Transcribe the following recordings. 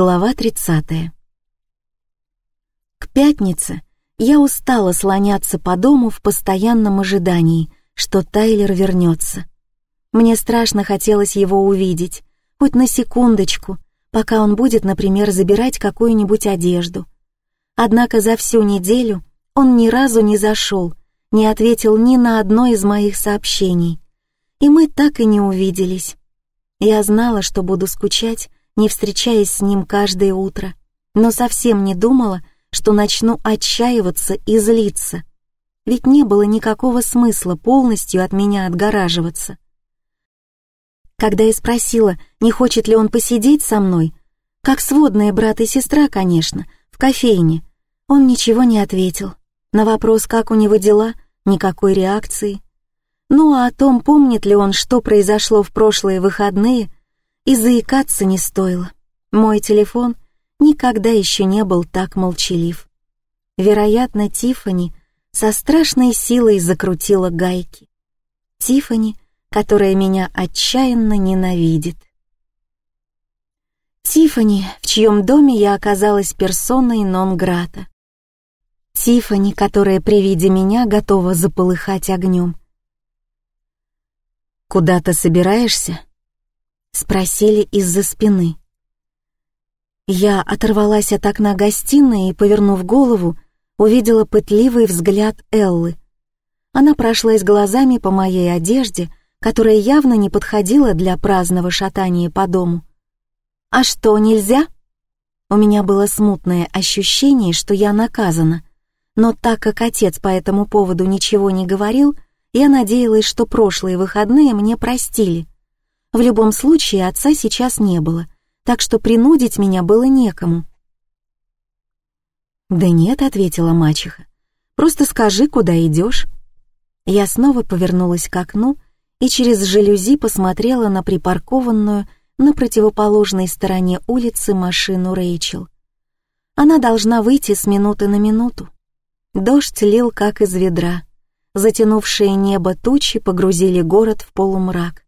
Глава 30. К пятнице я устала слоняться по дому в постоянном ожидании, что Тайлер вернется. Мне страшно хотелось его увидеть, хоть на секундочку, пока он будет, например, забирать какую-нибудь одежду. Однако за всю неделю он ни разу не зашел, не ответил ни на одно из моих сообщений. И мы так и не увиделись. Я знала, что буду скучать, не встречаясь с ним каждое утро, но совсем не думала, что начну отчаиваться и злиться. Ведь не было никакого смысла полностью от меня отгораживаться. Когда я спросила, не хочет ли он посидеть со мной, как сводные брат и сестра, конечно, в кофейне, он ничего не ответил. На вопрос, как у него дела, никакой реакции. Ну а о том, помнит ли он, что произошло в прошлые выходные, и заикаться не стоило. Мой телефон никогда еще не был так молчалив. Вероятно, Тифани со страшной силой закрутила гайки. Тифани, которая меня отчаянно ненавидит. Тифани, в чьем доме я оказалась персоной нон-грата. Тифани, которая при виде меня готова заполыхать огнем. «Куда ты собираешься?» Спросили из-за спины. Я оторвалась от окна гостиной и, повернув голову, увидела пытливый взгляд Эллы. Она прошлась глазами по моей одежде, которая явно не подходила для праздного шатания по дому. «А что, нельзя?» У меня было смутное ощущение, что я наказана, но так как отец по этому поводу ничего не говорил, я надеялась, что прошлые выходные мне простили — в любом случае отца сейчас не было, так что принудить меня было некому. «Да нет», — ответила мачеха, — «просто скажи, куда идешь». Я снова повернулась к окну и через жалюзи посмотрела на припаркованную на противоположной стороне улицы машину Рэйчел. Она должна выйти с минуты на минуту. Дождь лил как из ведра. Затянувшие небо тучи погрузили город в полумрак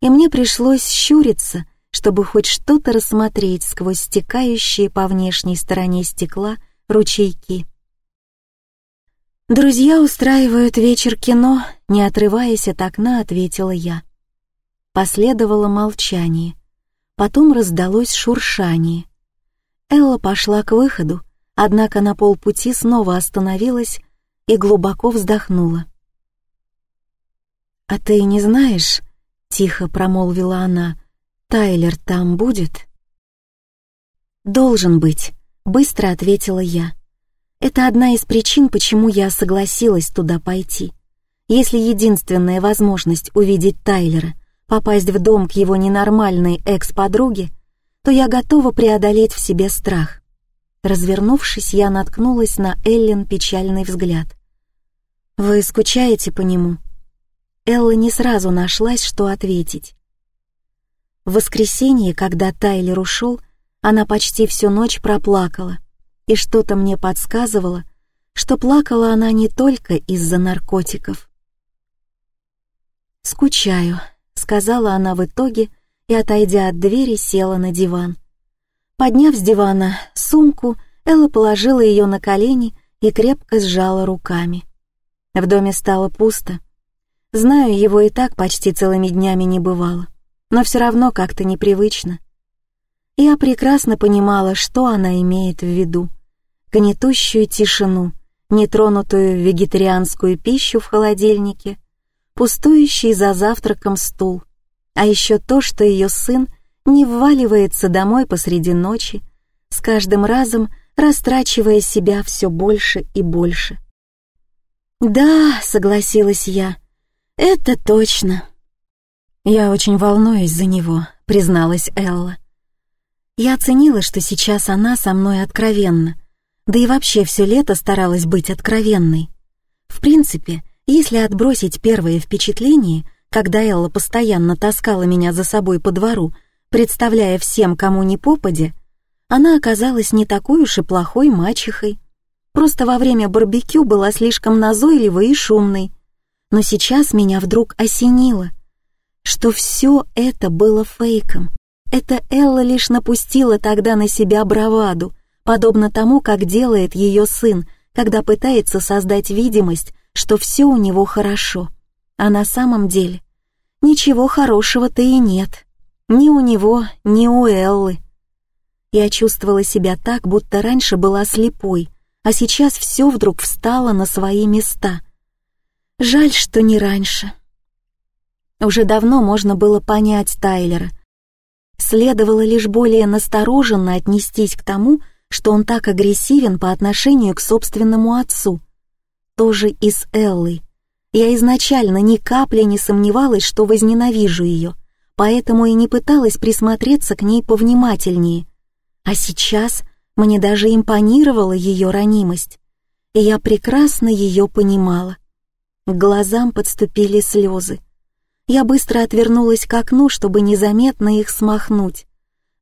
и мне пришлось щуриться, чтобы хоть что-то рассмотреть сквозь стекающие по внешней стороне стекла ручейки. «Друзья устраивают вечер кино», — не отрываясь от окна, ответила я. Последовало молчание. Потом раздалось шуршание. Элла пошла к выходу, однако на полпути снова остановилась и глубоко вздохнула. «А ты не знаешь, — тихо промолвила она. «Тайлер там будет?» «Должен быть», — быстро ответила я. «Это одна из причин, почему я согласилась туда пойти. Если единственная возможность увидеть Тайлера, попасть в дом к его ненормальной экс-подруге, то я готова преодолеть в себе страх». Развернувшись, я наткнулась на Эллен печальный взгляд. «Вы скучаете по нему?» Элла не сразу нашлась, что ответить. В воскресенье, когда Тайлер ушел, она почти всю ночь проплакала, и что-то мне подсказывало, что плакала она не только из-за наркотиков. «Скучаю», — сказала она в итоге и, отойдя от двери, села на диван. Подняв с дивана сумку, Элла положила ее на колени и крепко сжала руками. В доме стало пусто, Знаю, его и так почти целыми днями не бывало, но все равно как-то непривычно. Я прекрасно понимала, что она имеет в виду. Гнетущую тишину, нетронутую вегетарианскую пищу в холодильнике, пустующий за завтраком стул, а еще то, что ее сын не вваливается домой посреди ночи, с каждым разом растрачивая себя все больше и больше. «Да», — согласилась я, — «Это точно». «Я очень волнуюсь за него», — призналась Элла. Я оценила, что сейчас она со мной откровенна, да и вообще все лето старалась быть откровенной. В принципе, если отбросить первое впечатление, когда Элла постоянно таскала меня за собой по двору, представляя всем, кому ни попадя, она оказалась не такой уж и плохой мачехой. Просто во время барбекю была слишком назойливой и шумной, но сейчас меня вдруг осенило, что все это было фейком, Это Элла лишь напустила тогда на себя браваду, подобно тому, как делает ее сын, когда пытается создать видимость, что все у него хорошо. А на самом деле ничего хорошего-то и нет. Ни у него, ни у Эллы. Я чувствовала себя так, будто раньше была слепой, а сейчас все вдруг встало на свои места. Жаль, что не раньше. Уже давно можно было понять Тайлера. Следовало лишь более настороженно отнестись к тому, что он так агрессивен по отношению к собственному отцу. Тоже и с Эллой. Я изначально ни капли не сомневалась, что возненавижу ее, поэтому и не пыталась присмотреться к ней повнимательнее. А сейчас мне даже импонировала ее ранимость, и я прекрасно ее понимала. К глазам подступили слезы. Я быстро отвернулась к окну, чтобы незаметно их смахнуть.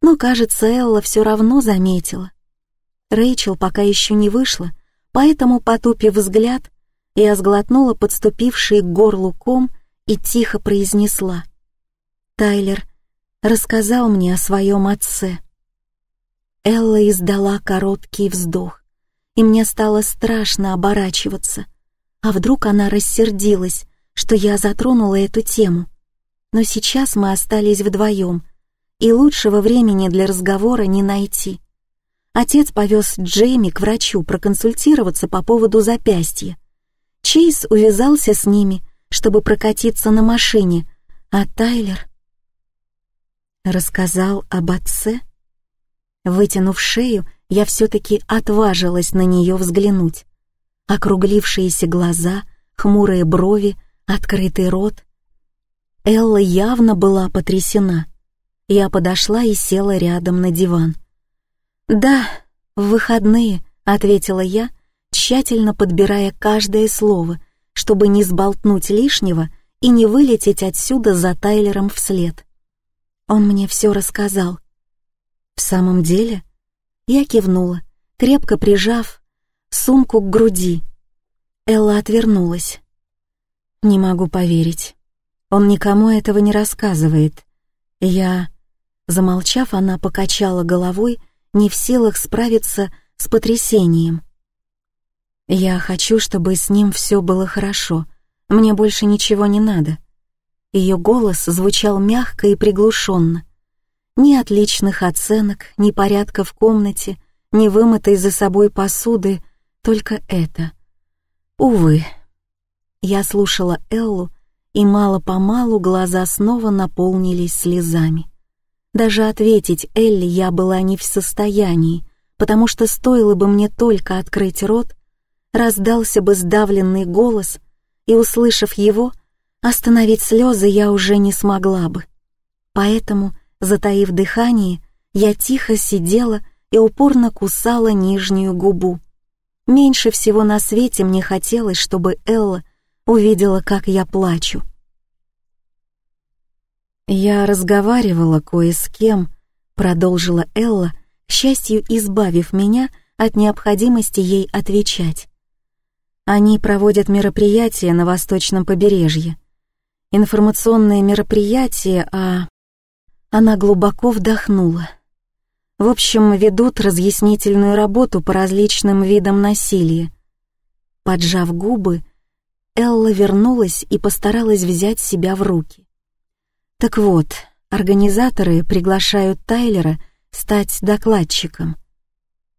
Но, кажется, Элла все равно заметила. Рэйчел пока еще не вышла, поэтому, потупив взгляд, я сглотнула подступивший к горлу ком и тихо произнесла. «Тайлер рассказал мне о своем отце». Элла издала короткий вздох, и мне стало страшно оборачиваться. А вдруг она рассердилась, что я затронула эту тему. Но сейчас мы остались вдвоем, и лучшего времени для разговора не найти. Отец повез Джейми к врачу проконсультироваться по поводу запястья. Чейз увязался с ними, чтобы прокатиться на машине, а Тайлер... Рассказал об отце? Вытянув шею, я все-таки отважилась на нее взглянуть. Округлившиеся глаза, хмурые брови, открытый рот. Элла явно была потрясена. Я подошла и села рядом на диван. «Да, в выходные», — ответила я, тщательно подбирая каждое слово, чтобы не сболтнуть лишнего и не вылететь отсюда за Тайлером вслед. Он мне все рассказал. «В самом деле?» Я кивнула, крепко прижав сумку к груди. Элла отвернулась. Не могу поверить. Он никому этого не рассказывает. Я... Замолчав, она покачала головой, не в силах справиться с потрясением. «Я хочу, чтобы с ним все было хорошо. Мне больше ничего не надо». Ее голос звучал мягко и приглушенно. Ни отличных оценок, ни порядка в комнате, ни вымытой за собой посуды, только это. Увы, я слушала Эллу, и мало-помалу глаза снова наполнились слезами. Даже ответить Элли я была не в состоянии, потому что стоило бы мне только открыть рот, раздался бы сдавленный голос, и, услышав его, остановить слезы я уже не смогла бы. Поэтому, затаив дыхание, я тихо сидела и упорно кусала нижнюю губу. Меньше всего на свете мне хотелось, чтобы Элла увидела, как я плачу. «Я разговаривала кое с кем», — продолжила Элла, счастью, избавив меня от необходимости ей отвечать. Они проводят мероприятия на восточном побережье. Информационные мероприятия, а... Она глубоко вдохнула. В общем, ведут разъяснительную работу по различным видам насилия. Поджав губы, Элла вернулась и постаралась взять себя в руки. Так вот, организаторы приглашают Тайлера стать докладчиком.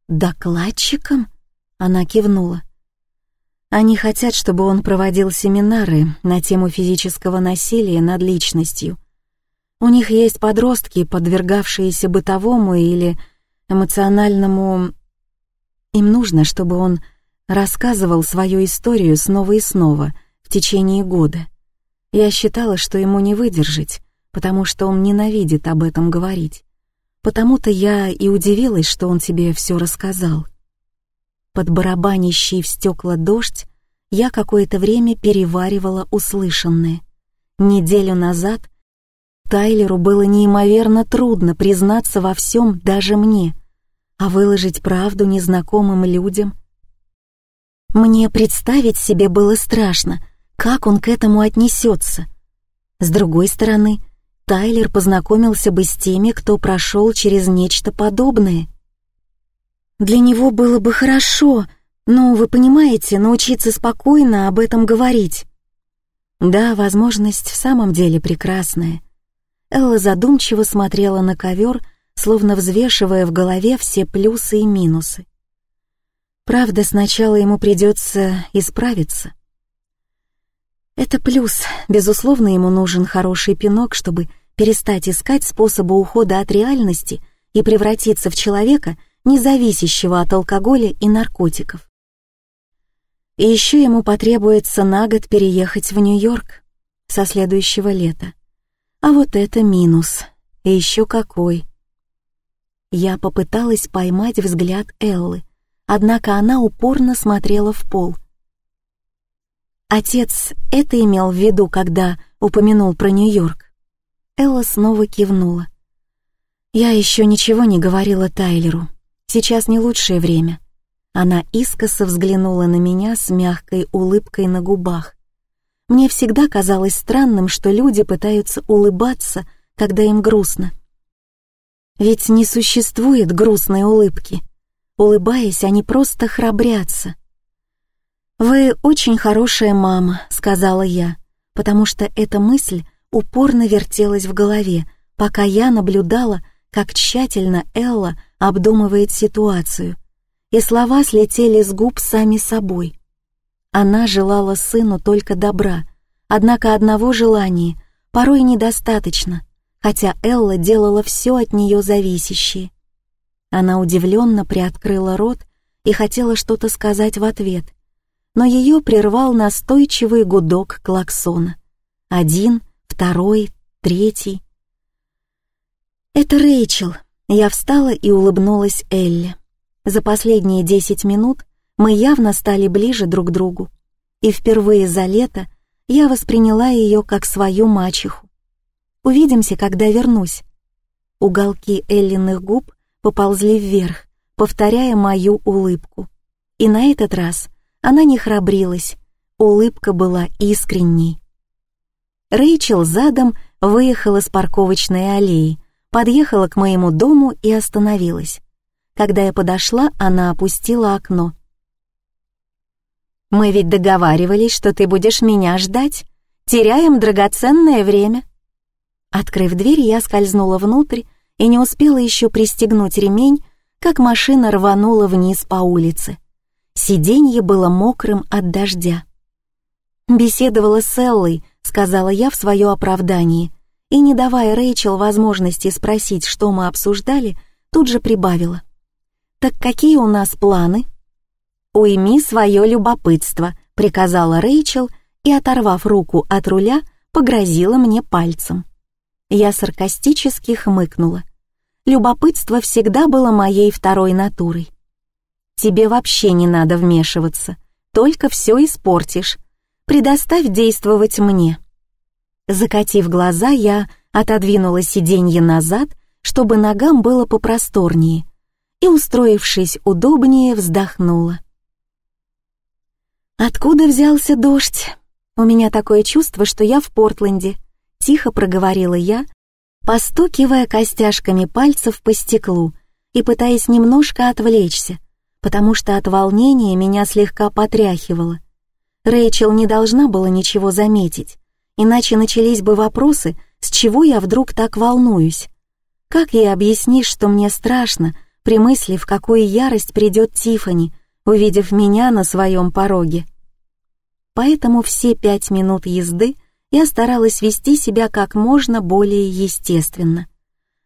«Докладчиком?» — она кивнула. Они хотят, чтобы он проводил семинары на тему физического насилия над личностью. У них есть подростки, подвергавшиеся бытовому или эмоциональному... Им нужно, чтобы он рассказывал свою историю снова и снова в течение года. Я считала, что ему не выдержать, потому что он ненавидит об этом говорить. Потому-то я и удивилась, что он тебе все рассказал. Под барабанящий в стекла дождь я какое-то время переваривала услышанное. Неделю назад Тайлеру было неимоверно трудно признаться во всем даже мне, а выложить правду незнакомым людям — мне представить себе было страшно, как он к этому отнесется. С другой стороны, Тайлер познакомился бы с теми, кто прошел через нечто подобное. Для него было бы хорошо, но, вы понимаете, научиться спокойно об этом говорить. Да, возможность в самом деле прекрасная. Элла задумчиво смотрела на ковер, словно взвешивая в голове все плюсы и минусы. Правда, сначала ему придется исправиться. Это плюс. Безусловно, ему нужен хороший пинок, чтобы перестать искать способы ухода от реальности и превратиться в человека, не зависящего от алкоголя и наркотиков. И еще ему потребуется на год переехать в Нью-Йорк со следующего лета. А вот это минус. И еще какой. Я попыталась поймать взгляд Эллы, однако она упорно смотрела в пол. Отец это имел в виду, когда упомянул про Нью-Йорк. Элла снова кивнула. Я еще ничего не говорила Тайлеру. Сейчас не лучшее время. Она искоса взглянула на меня с мягкой улыбкой на губах. Мне всегда казалось странным, что люди пытаются улыбаться, когда им грустно. Ведь не существует грустной улыбки. Улыбаясь, они просто храбрятся. «Вы очень хорошая мама», — сказала я, потому что эта мысль упорно вертелась в голове, пока я наблюдала, как тщательно Элла обдумывает ситуацию — и слова слетели с губ сами собой. Она желала сыну только добра, однако одного желания порой недостаточно, хотя Элла делала все от нее зависящее. Она удивленно приоткрыла рот и хотела что-то сказать в ответ, но ее прервал настойчивый гудок клаксона. Один, второй, третий. «Это Рэйчел», я встала и улыбнулась Элле. За последние десять минут мы явно стали ближе друг к другу, и впервые за лето я восприняла ее как свою мачеху. Увидимся, когда вернусь. Уголки Эллиных губ поползли вверх, повторяя мою улыбку. И на этот раз она не храбрилась, улыбка была искренней. Рэйчел задом выехала с парковочной аллеи, подъехала к моему дому и остановилась. Когда я подошла, она опустила окно. «Мы ведь договаривались, что ты будешь меня ждать. Теряем драгоценное время». Открыв дверь, я скользнула внутрь и не успела еще пристегнуть ремень, как машина рванула вниз по улице. Сиденье было мокрым от дождя. «Беседовала с Эллой», — сказала я в свое оправдание, и, не давая Рэйчел возможности спросить, что мы обсуждали, тут же прибавила. «Так какие у нас планы?» «Уйми свое любопытство», — приказала Рэйчел и, оторвав руку от руля, погрозила мне пальцем. Я саркастически хмыкнула. Любопытство всегда было моей второй натурой. «Тебе вообще не надо вмешиваться, только все испортишь. Предоставь действовать мне». Закатив глаза, я отодвинула сиденье назад, чтобы ногам было попросторнее — и, устроившись удобнее, вздохнула. «Откуда взялся дождь? У меня такое чувство, что я в Портленде», — тихо проговорила я, постукивая костяшками пальцев по стеклу и пытаясь немножко отвлечься, потому что от волнения меня слегка потряхивало. Рэйчел не должна была ничего заметить, иначе начались бы вопросы, с чего я вдруг так волнуюсь. Как ей объяснишь, что мне страшно, при мысли, в какую ярость придет Тифани, увидев меня на своем пороге. Поэтому все пять минут езды я старалась вести себя как можно более естественно.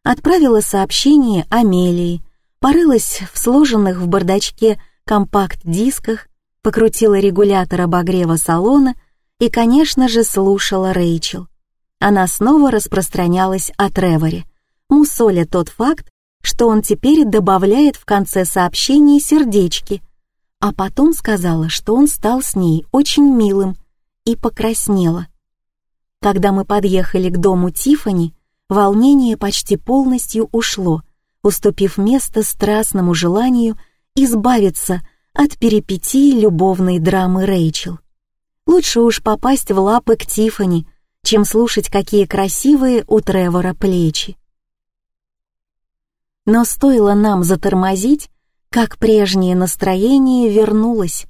Отправила сообщение Амелии, порылась в сложенных в бардачке компакт-дисках, покрутила регулятор обогрева салона и, конечно же, слушала Рэйчел. Она снова распространялась о Треворе, мусоля тот факт, что он теперь добавляет в конце сообщений сердечки, а потом сказала, что он стал с ней очень милым и покраснела. Когда мы подъехали к дому Тифани, волнение почти полностью ушло, уступив место страстному желанию избавиться от перипетий любовной драмы Рэйчел. Лучше уж попасть в лапы к Тифани, чем слушать, какие красивые у Тревора плечи. Но стоило нам затормозить, как прежнее настроение вернулось.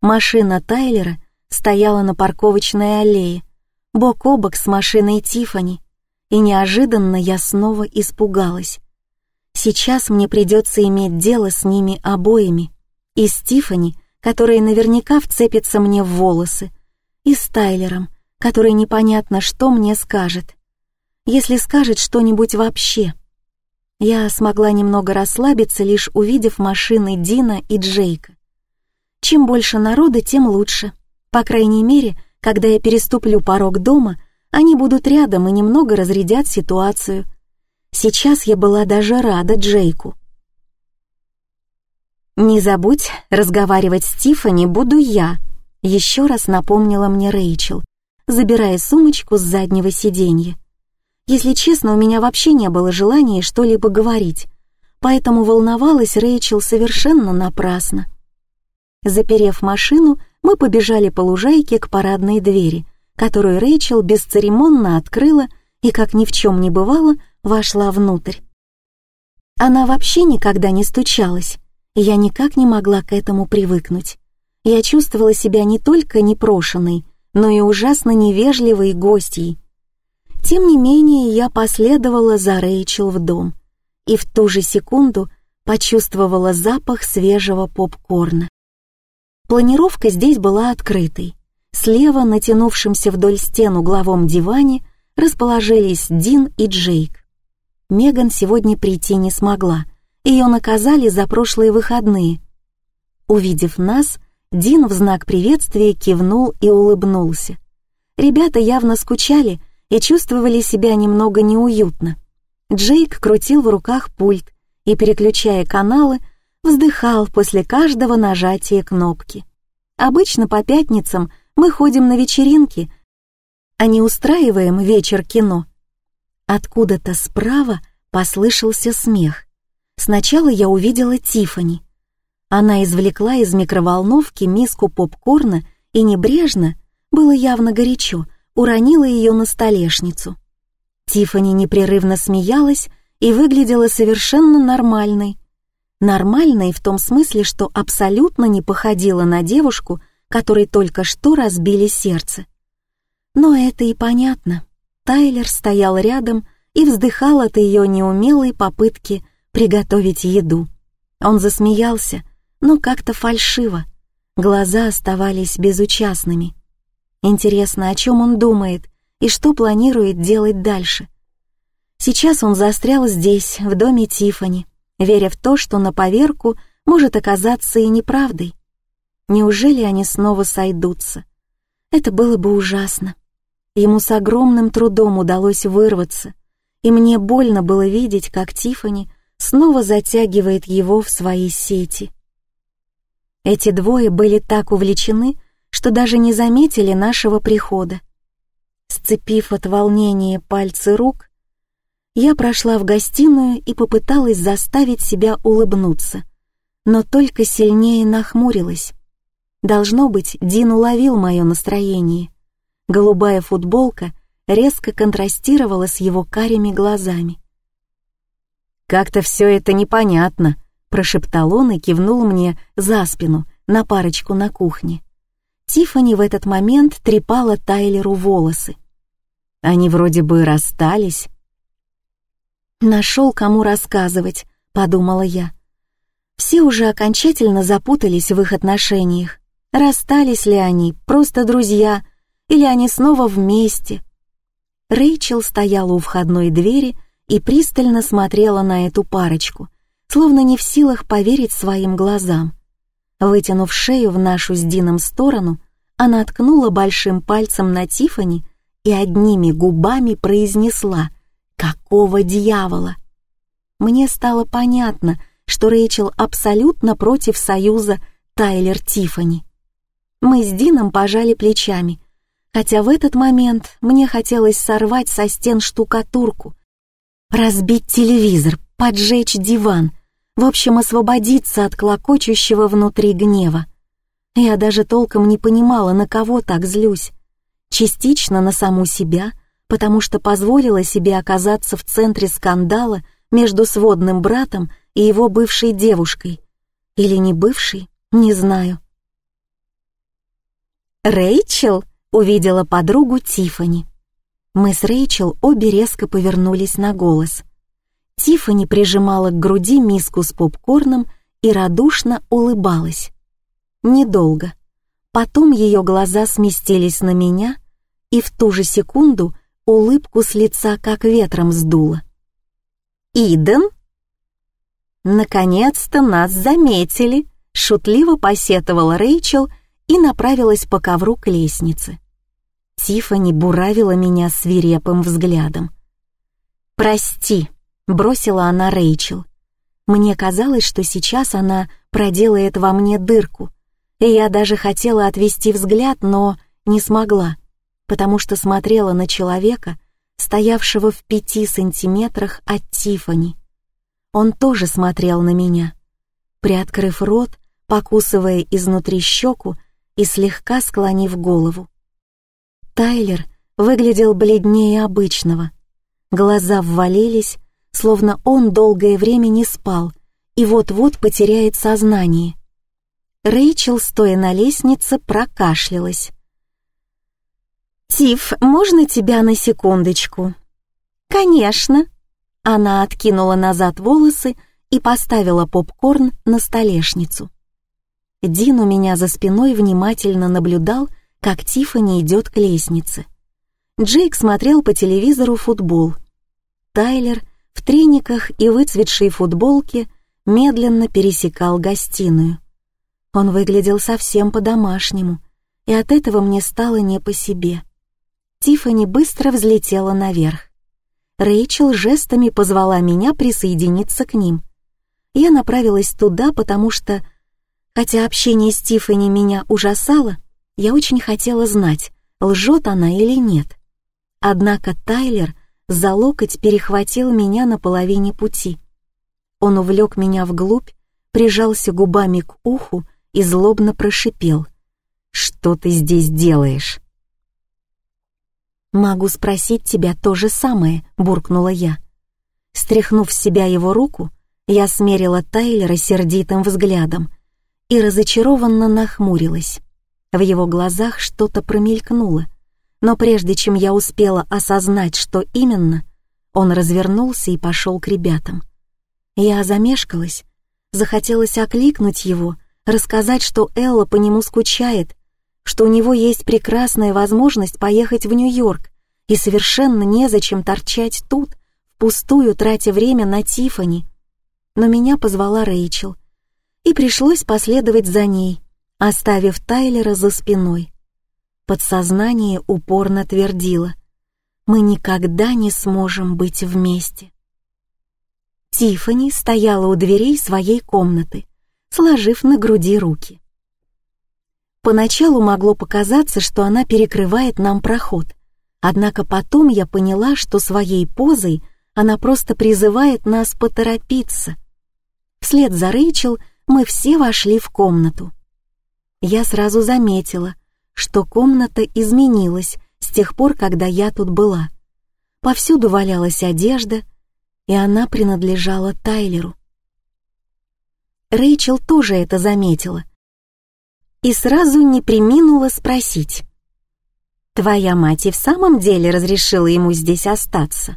Машина Тайлера стояла на парковочной аллее, бок о бок с машиной Тифани, и неожиданно я снова испугалась. Сейчас мне придется иметь дело с ними обоими, и с Тифани, которая наверняка вцепится мне в волосы, и с Тайлером, который непонятно что мне скажет. Если скажет что-нибудь вообще. Я смогла немного расслабиться, лишь увидев машины Дина и Джейка. Чем больше народа, тем лучше. По крайней мере, когда я переступлю порог дома, они будут рядом и немного разрядят ситуацию. Сейчас я была даже рада Джейку. «Не забудь, разговаривать с Тиффани буду я», — еще раз напомнила мне Рэйчел, забирая сумочку с заднего сиденья. Если честно, у меня вообще не было желания что-либо говорить, поэтому волновалась Рэйчел совершенно напрасно. Заперев машину, мы побежали по лужайке к парадной двери, которую Рэйчел бесцеремонно открыла и, как ни в чем не бывало, вошла внутрь. Она вообще никогда не стучалась, и я никак не могла к этому привыкнуть. Я чувствовала себя не только непрошенной, но и ужасно невежливой гостьей. Тем не менее, я последовала за Рэйчел в дом и в ту же секунду почувствовала запах свежего попкорна. Планировка здесь была открытой. Слева, натянувшимся вдоль стен угловом диване, расположились Дин и Джейк. Меган сегодня прийти не смогла, ее наказали за прошлые выходные. Увидев нас, Дин в знак приветствия кивнул и улыбнулся. Ребята явно скучали и чувствовали себя немного неуютно. Джейк крутил в руках пульт и, переключая каналы, вздыхал после каждого нажатия кнопки. Обычно по пятницам мы ходим на вечеринки, а не устраиваем вечер кино. Откуда-то справа послышался смех. Сначала я увидела Тифани. Она извлекла из микроволновки миску попкорна и небрежно, было явно горячо, уронила ее на столешницу. Тифани непрерывно смеялась и выглядела совершенно нормальной. Нормальной в том смысле, что абсолютно не походила на девушку, которой только что разбили сердце. Но это и понятно. Тайлер стоял рядом и вздыхал от ее неумелой попытки приготовить еду. Он засмеялся, но как-то фальшиво. Глаза оставались безучастными. Интересно, о чем он думает и что планирует делать дальше. Сейчас он застрял здесь, в доме Тифани, веря в то, что на поверку может оказаться и неправдой. Неужели они снова сойдутся? Это было бы ужасно. Ему с огромным трудом удалось вырваться, и мне больно было видеть, как Тифани снова затягивает его в свои сети. Эти двое были так увлечены, что даже не заметили нашего прихода. Сцепив от волнения пальцы рук, я прошла в гостиную и попыталась заставить себя улыбнуться, но только сильнее нахмурилась. Должно быть, Дин уловил мое настроение. Голубая футболка резко контрастировала с его карими глазами. «Как-то все это непонятно», прошептал он и кивнул мне за спину на парочку на кухне. Тифани в этот момент трепала Тайлеру волосы. Они вроде бы расстались. Нашел кому рассказывать, подумала я. Все уже окончательно запутались в их отношениях. Расстались ли они, просто друзья, или они снова вместе? Рэйчел стояла у входной двери и пристально смотрела на эту парочку, словно не в силах поверить своим глазам. Вытянув шею в нашу с Дином сторону, она ткнула большим пальцем на Тифани и одними губами произнесла «Какого дьявола?». Мне стало понятно, что Рэйчел абсолютно против союза Тайлер-Тифани. Мы с Дином пожали плечами, хотя в этот момент мне хотелось сорвать со стен штукатурку, разбить телевизор, поджечь диван, в общем, освободиться от клокочущего внутри гнева. Я даже толком не понимала, на кого так злюсь. частично на саму себя, потому что позволила себе оказаться в центре скандала между сводным братом и его бывшей девушкой. Или не бывшей, не знаю. «Рэйчел!» — увидела подругу Тифани. Мы с Рэйчел обе резко повернулись на голос. Тифани прижимала к груди миску с попкорном и радушно улыбалась. Недолго. Потом ее глаза сместились на меня, и в ту же секунду улыбку с лица как ветром сдуло. «Иден?» «Наконец-то нас заметили», — шутливо посетовала Рэйчел и направилась по ковру к лестнице. Тифани буравила меня свирепым взглядом. «Прости», — бросила она Рэйчел. Мне казалось, что сейчас она проделает во мне дырку, и я даже хотела отвести взгляд, но не смогла, потому что смотрела на человека, стоявшего в пяти сантиметрах от Тифани. Он тоже смотрел на меня, приоткрыв рот, покусывая изнутри щеку и слегка склонив голову. Тайлер выглядел бледнее обычного. Глаза ввалились, словно он долгое время не спал и вот-вот потеряет сознание. Рэйчел, стоя на лестнице, прокашлялась. «Тиф, можно тебя на секундочку?» «Конечно». Она откинула назад волосы и поставила попкорн на столешницу. Дин у меня за спиной внимательно наблюдал, как Тиффани идет к лестнице. Джейк смотрел по телевизору футбол. Тайлер в трениках и выцветшей футболке медленно пересекал гостиную. Он выглядел совсем по-домашнему, и от этого мне стало не по себе. Тиффани быстро взлетела наверх. Рэйчел жестами позвала меня присоединиться к ним. Я направилась туда, потому что, хотя общение с Тиффани меня ужасало, я очень хотела знать, лжет она или нет. Однако Тайлер за локоть перехватил меня на половине пути. Он увлек меня вглубь, прижался губами к уху и злобно прошипел. «Что ты здесь делаешь?» «Могу спросить тебя то же самое», — буркнула я. Стряхнув с себя его руку, я смерила Тайлера сердитым взглядом и разочарованно нахмурилась. В его глазах что-то промелькнуло, но прежде чем я успела осознать, что именно, он развернулся и пошел к ребятам. Я замешкалась, захотелось окликнуть его, рассказать, что Элла по нему скучает, что у него есть прекрасная возможность поехать в Нью-Йорк и совершенно незачем торчать тут, впустую тратя время на Тифани. Но меня позвала Рэйчел, и пришлось последовать за ней, оставив Тайлера за спиной. Подсознание упорно твердило, мы никогда не сможем быть вместе. Тифани стояла у дверей своей комнаты, сложив на груди руки. Поначалу могло показаться, что она перекрывает нам проход, однако потом я поняла, что своей позой она просто призывает нас поторопиться. Вслед за Рэйчел мы все вошли в комнату. Я сразу заметила, что комната изменилась с тех пор, когда я тут была. Повсюду валялась одежда, и она принадлежала Тайлеру. Рэйчел тоже это заметила — и сразу не приминула спросить. «Твоя мать и в самом деле разрешила ему здесь остаться?»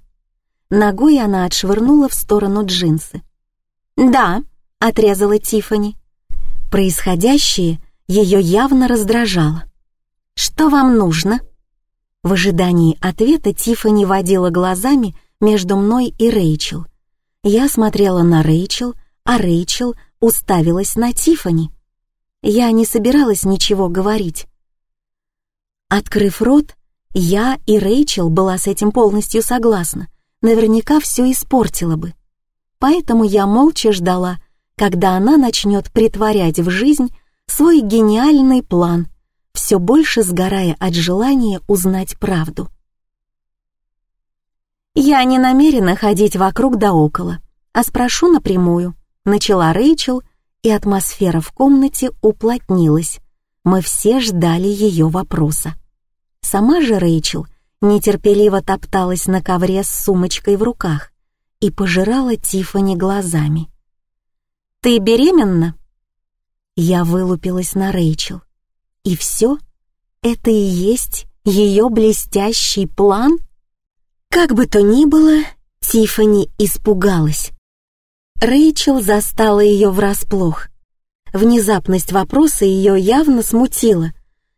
Ногой она отшвырнула в сторону джинсы. «Да», — отрезала Тифани. Происходящее ее явно раздражало. «Что вам нужно?» В ожидании ответа Тифани водила глазами между мной и Рэйчел. Я смотрела на Рэйчел, а Рэйчел уставилась на Тифани. Я не собиралась ничего говорить. Открыв рот, я и Рэйчел была с этим полностью согласна. Наверняка все испортила бы. Поэтому я молча ждала, когда она начнет притворять в жизнь свой гениальный план, все больше сгорая от желания узнать правду. «Я не намерена ходить вокруг да около, а спрошу напрямую», — начала Рэйчел, и атмосфера в комнате уплотнилась. Мы все ждали ее вопроса. Сама же Рэйчел нетерпеливо топталась на ковре с сумочкой в руках и пожирала Тифани глазами. «Ты беременна?» Я вылупилась на Рэйчел. «И все? Это и есть ее блестящий план?» Как бы то ни было, Тифани испугалась. Рэйчел застала ее врасплох. Внезапность вопроса ее явно смутила,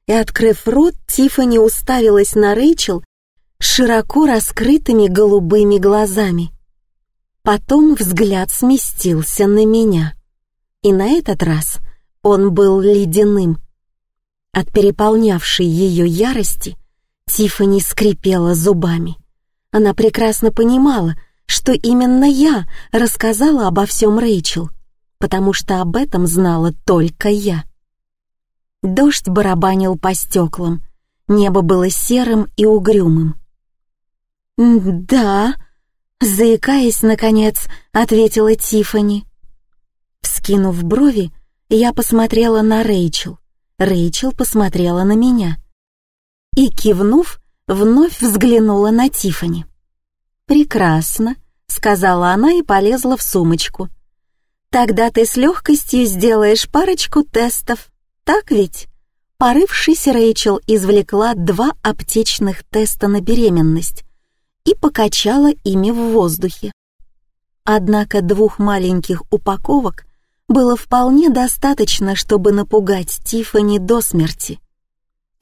и, открыв рот, Тифани уставилась на Рэйчел широко раскрытыми голубыми глазами. Потом взгляд сместился на меня. И на этот раз он был ледяным. От переполнявшей ее ярости Тифани скрипела зубами. Она прекрасно понимала, что именно я рассказала обо всем Рэйчел, потому что об этом знала только я. Дождь барабанил по стеклам, небо было серым и угрюмым. «Да», заикаясь, наконец, ответила Тифани. Вскинув брови, я посмотрела на Рэйчел. Рэйчел посмотрела на меня. И, кивнув, вновь взглянула на Тифани. «Прекрасно», — сказала она и полезла в сумочку. «Тогда ты с легкостью сделаешь парочку тестов, так ведь?» Порывшись, Рэйчел извлекла два аптечных теста на беременность и покачала ими в воздухе. Однако двух маленьких упаковок было вполне достаточно, чтобы напугать Тифани до смерти.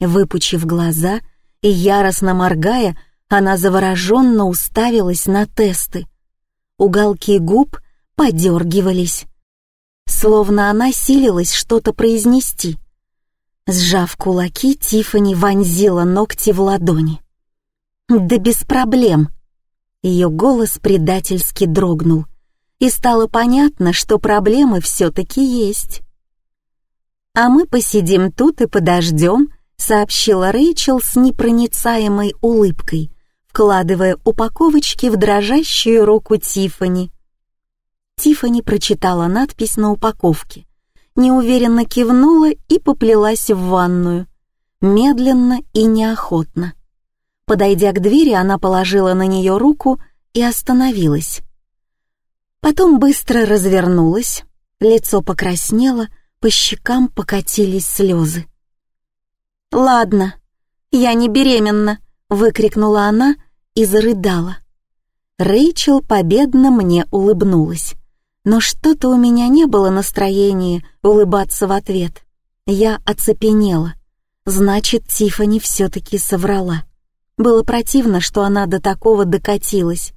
Выпучив глаза и яростно моргая, она завороженно уставилась на тесты. Уголки губ подергивались, словно она силилась что-то произнести. Сжав кулаки, Тифани вонзила ногти в ладони. «Да без проблем!» Ее голос предательски дрогнул, и стало понятно, что проблемы все-таки есть. «А мы посидим тут и подождем», — сообщила Рэйчел с непроницаемой улыбкой, вкладывая упаковочки в дрожащую руку Тифани. Тифани прочитала надпись на упаковке, неуверенно кивнула и поплелась в ванную, медленно и неохотно. Подойдя к двери, она положила на нее руку и остановилась. Потом быстро развернулась, лицо покраснело, по щекам покатились слезы. «Ладно, я не беременна», выкрикнула она и зарыдала. Рэйчел победно мне улыбнулась, но что-то у меня не было настроения улыбаться в ответ. Я оцепенела. Значит, Тифани все-таки соврала. Было противно, что она до такого докатилась.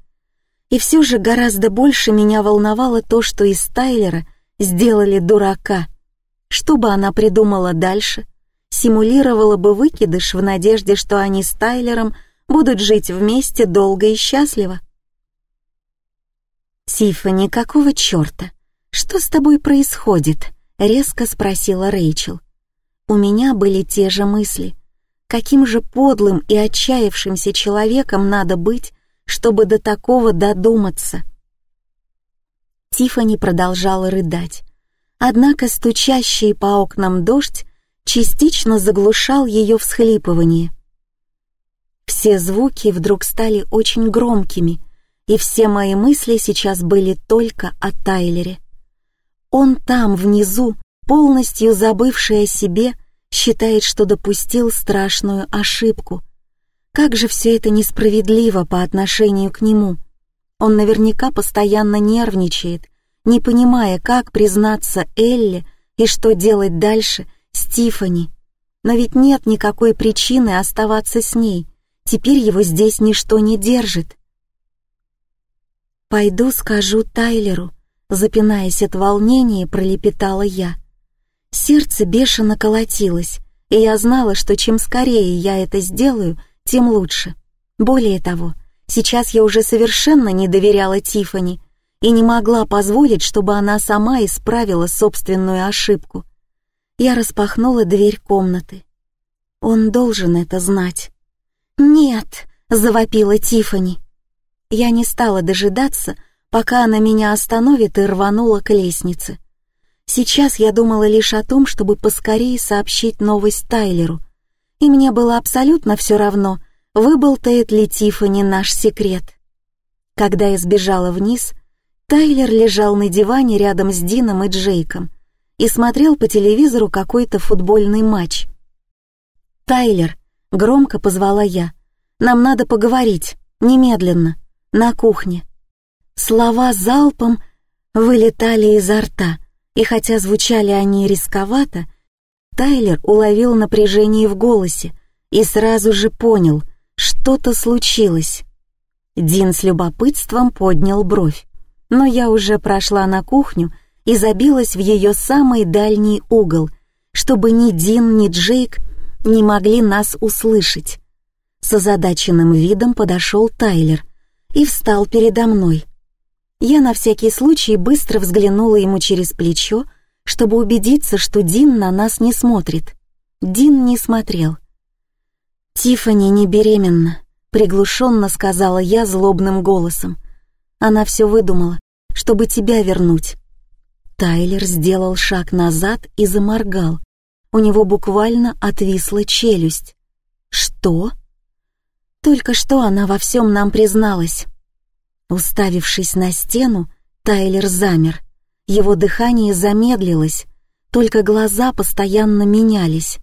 И все же гораздо больше меня волновало то, что из Тайлера сделали дурака. Что бы она придумала дальше? симулировала бы выкидыш в надежде, что они с Тайлером будут жить вместе долго и счастливо. «Тиффани, какого черта? Что с тобой происходит?» — резко спросила Рэйчел. У меня были те же мысли. Каким же подлым и отчаявшимся человеком надо быть, чтобы до такого додуматься? Тиффани продолжала рыдать. Однако стучащий по окнам дождь частично заглушал ее всхлипывание. Все звуки вдруг стали очень громкими, и все мои мысли сейчас были только о Тайлере. Он там, внизу, полностью забывший о себе, считает, что допустил страшную ошибку. Как же все это несправедливо по отношению к нему. Он наверняка постоянно нервничает, не понимая, как признаться Элле и что делать дальше, Стифани. Но ведь нет никакой причины оставаться с ней. Теперь его здесь ничто не держит. «Пойду скажу Тайлеру», — запинаясь от волнения, пролепетала я. Сердце бешено колотилось, и я знала, что чем скорее я это сделаю, тем лучше. Более того, сейчас я уже совершенно не доверяла Тифани и не могла позволить, чтобы она сама исправила собственную ошибку. Я распахнула дверь комнаты. Он должен это знать. «Нет!» — завопила Тифани. Я не стала дожидаться, пока она меня остановит и рванула к лестнице. Сейчас я думала лишь о том, чтобы поскорее сообщить новость Тайлеру. И мне было абсолютно все равно, выболтает ли Тиффани наш секрет. Когда я сбежала вниз, Тайлер лежал на диване рядом с Дином и Джейком и смотрел по телевизору какой-то футбольный матч. «Тайлер», — громко позвала я, — «нам надо поговорить, немедленно, на кухне». Слова залпом вылетали изо рта, и хотя звучали они рисковато, Тайлер уловил напряжение в голосе и сразу же понял, что-то случилось. Дин с любопытством поднял бровь, но я уже прошла на кухню и забилась в ее самый дальний угол, чтобы ни Дин, ни Джейк не могли нас услышать. С озадаченным видом подошел Тайлер и встал передо мной. Я на всякий случай быстро взглянула ему через плечо, чтобы убедиться, что Дин на нас не смотрит. Дин не смотрел. «Тиффани не беременна», — приглушенно сказала я злобным голосом. Она все выдумала, чтобы тебя вернуть. Тайлер сделал шаг назад и заморгал. У него буквально отвисла челюсть. «Что?» Только что она во всем нам призналась. Уставившись на стену, Тайлер замер. Его дыхание замедлилось, только глаза постоянно менялись.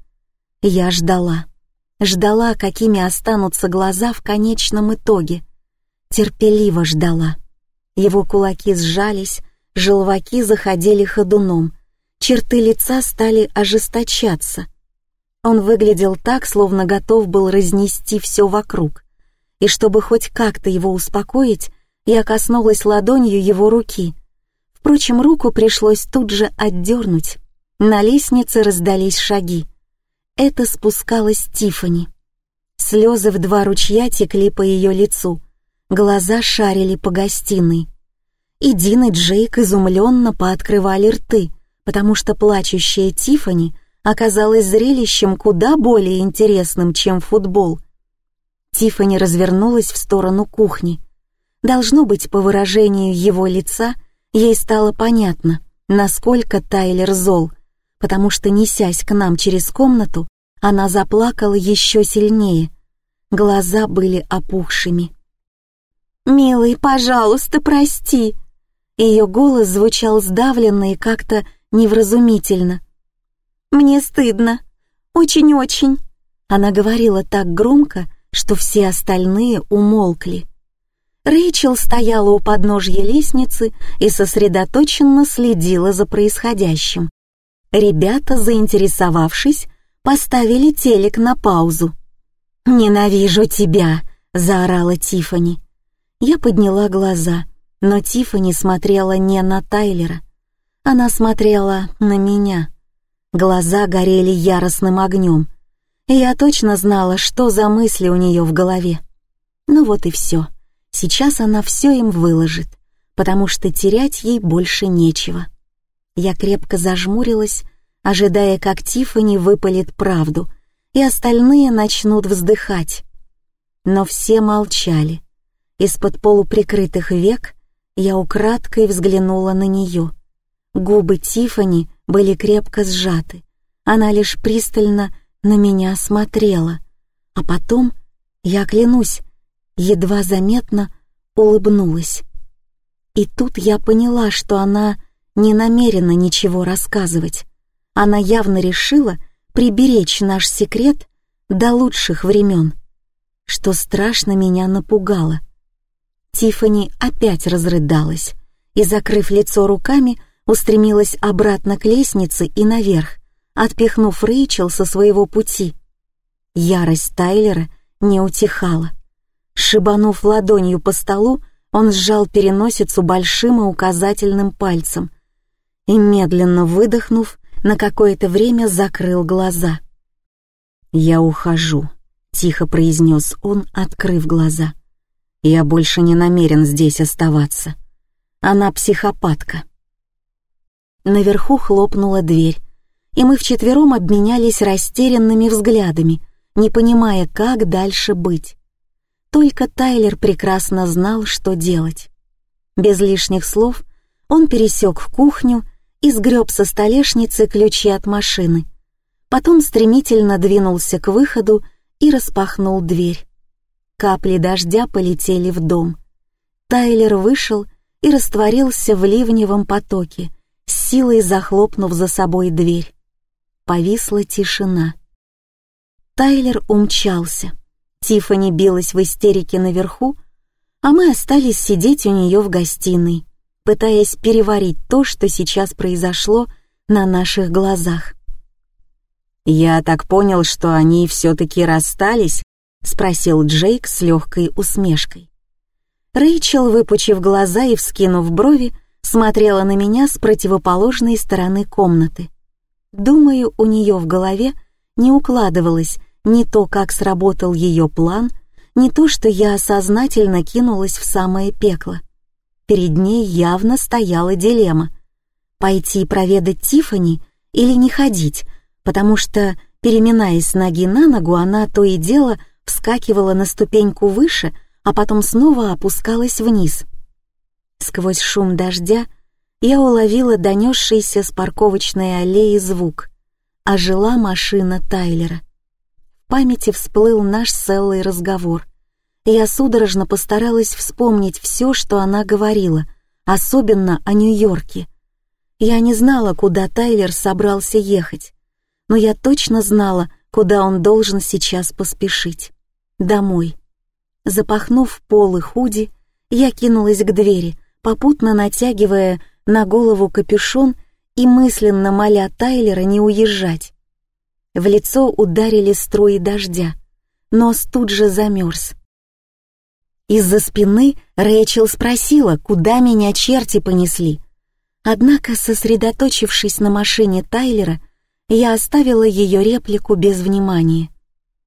Я ждала. Ждала, какими останутся глаза в конечном итоге. Терпеливо ждала. Его кулаки сжались, желваки заходили ходуном, черты лица стали ожесточаться. Он выглядел так, словно готов был разнести все вокруг. И чтобы хоть как-то его успокоить, я коснулась ладонью его руки. Впрочем, руку пришлось тут же отдернуть. На лестнице раздались шаги. Это спускалась Тифани. Слезы в два ручья текли по ее лицу. Глаза шарили по гостиной. И Дин и Джейк изумленно пооткрывали рты, потому что плачущая Тифани оказалась зрелищем куда более интересным, чем футбол. Тифани развернулась в сторону кухни — Должно быть, по выражению его лица, ей стало понятно, насколько Тайлер зол, потому что, несясь к нам через комнату, она заплакала еще сильнее. Глаза были опухшими. «Милый, пожалуйста, прости!» Ее голос звучал сдавленно и как-то невразумительно. «Мне стыдно. Очень-очень». Она говорила так громко, что все остальные умолкли. Рэйчел стояла у подножья лестницы и сосредоточенно следила за происходящим. Ребята, заинтересовавшись, поставили телек на паузу. «Ненавижу тебя!» — заорала Тифани. Я подняла глаза, но Тифани смотрела не на Тайлера. Она смотрела на меня. Глаза горели яростным огнем, я точно знала, что за мысли у нее в голове. Ну вот и все. Сейчас она все им выложит, потому что терять ей больше нечего. Я крепко зажмурилась, ожидая, как Тиффани выпалит правду, и остальные начнут вздыхать. Но все молчали. Из-под полуприкрытых век я украдкой взглянула на нее. Губы Тиффани были крепко сжаты. Она лишь пристально на меня смотрела. А потом, я клянусь, едва заметно улыбнулась. И тут я поняла, что она не намерена ничего рассказывать. Она явно решила приберечь наш секрет до лучших времен, что страшно меня напугало. Тифани опять разрыдалась и, закрыв лицо руками, устремилась обратно к лестнице и наверх, отпихнув Рэйчел со своего пути. Ярость Тайлера не утихала. Шибанув ладонью по столу, он сжал переносицу большим и указательным пальцем и, медленно выдохнув, на какое-то время закрыл глаза. «Я ухожу», — тихо произнес он, открыв глаза. «Я больше не намерен здесь оставаться. Она психопатка». Наверху хлопнула дверь, и мы вчетвером обменялись растерянными взглядами, не понимая, как дальше быть. Только Тайлер прекрасно знал, что делать. Без лишних слов он пересек в кухню и сгреб со столешницы ключи от машины. Потом стремительно двинулся к выходу и распахнул дверь. Капли дождя полетели в дом. Тайлер вышел и растворился в ливневом потоке, с силой захлопнув за собой дверь. Повисла тишина. Тайлер умчался. Тиффани билась в истерике наверху, а мы остались сидеть у нее в гостиной, пытаясь переварить то, что сейчас произошло на наших глазах. «Я так понял, что они все-таки расстались?» — спросил Джейк с легкой усмешкой. Рэйчел, выпучив глаза и вскинув брови, смотрела на меня с противоположной стороны комнаты. Думаю, у нее в голове не укладывалось ни то, как сработал ее план, не то, что я сознательно кинулась в самое пекло. Перед ней явно стояла дилемма — пойти проведать Тифани или не ходить, потому что, переминаясь ноги на ногу, она то и дело вскакивала на ступеньку выше, а потом снова опускалась вниз. Сквозь шум дождя я уловила донесшийся с парковочной аллеи звук. Ожила машина Тайлера памяти всплыл наш Эллой разговор. Я судорожно постаралась вспомнить все, что она говорила, особенно о Нью-Йорке. Я не знала, куда Тайлер собрался ехать, но я точно знала, куда он должен сейчас поспешить. Домой. Запахнув полы худи, я кинулась к двери, попутно натягивая на голову капюшон и мысленно моля Тайлера не уезжать. В лицо ударили струи дождя. Нос тут же замерз. Из-за спины Рэйчел спросила, куда меня черти понесли. Однако, сосредоточившись на машине Тайлера, я оставила ее реплику без внимания.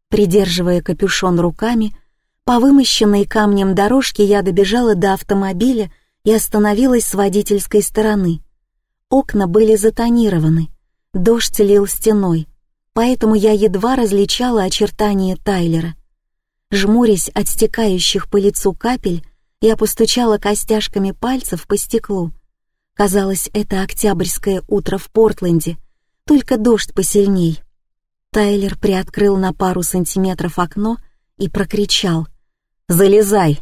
Придерживая капюшон руками, по вымощенной камнем дорожке я добежала до автомобиля и остановилась с водительской стороны. Окна были затонированы, дождь лил стеной, поэтому я едва различала очертания Тайлера. Жмурясь от стекающих по лицу капель, я постучала костяшками пальцев по стеклу. Казалось, это октябрьское утро в Портленде, только дождь посильней. Тайлер приоткрыл на пару сантиметров окно и прокричал «Залезай!».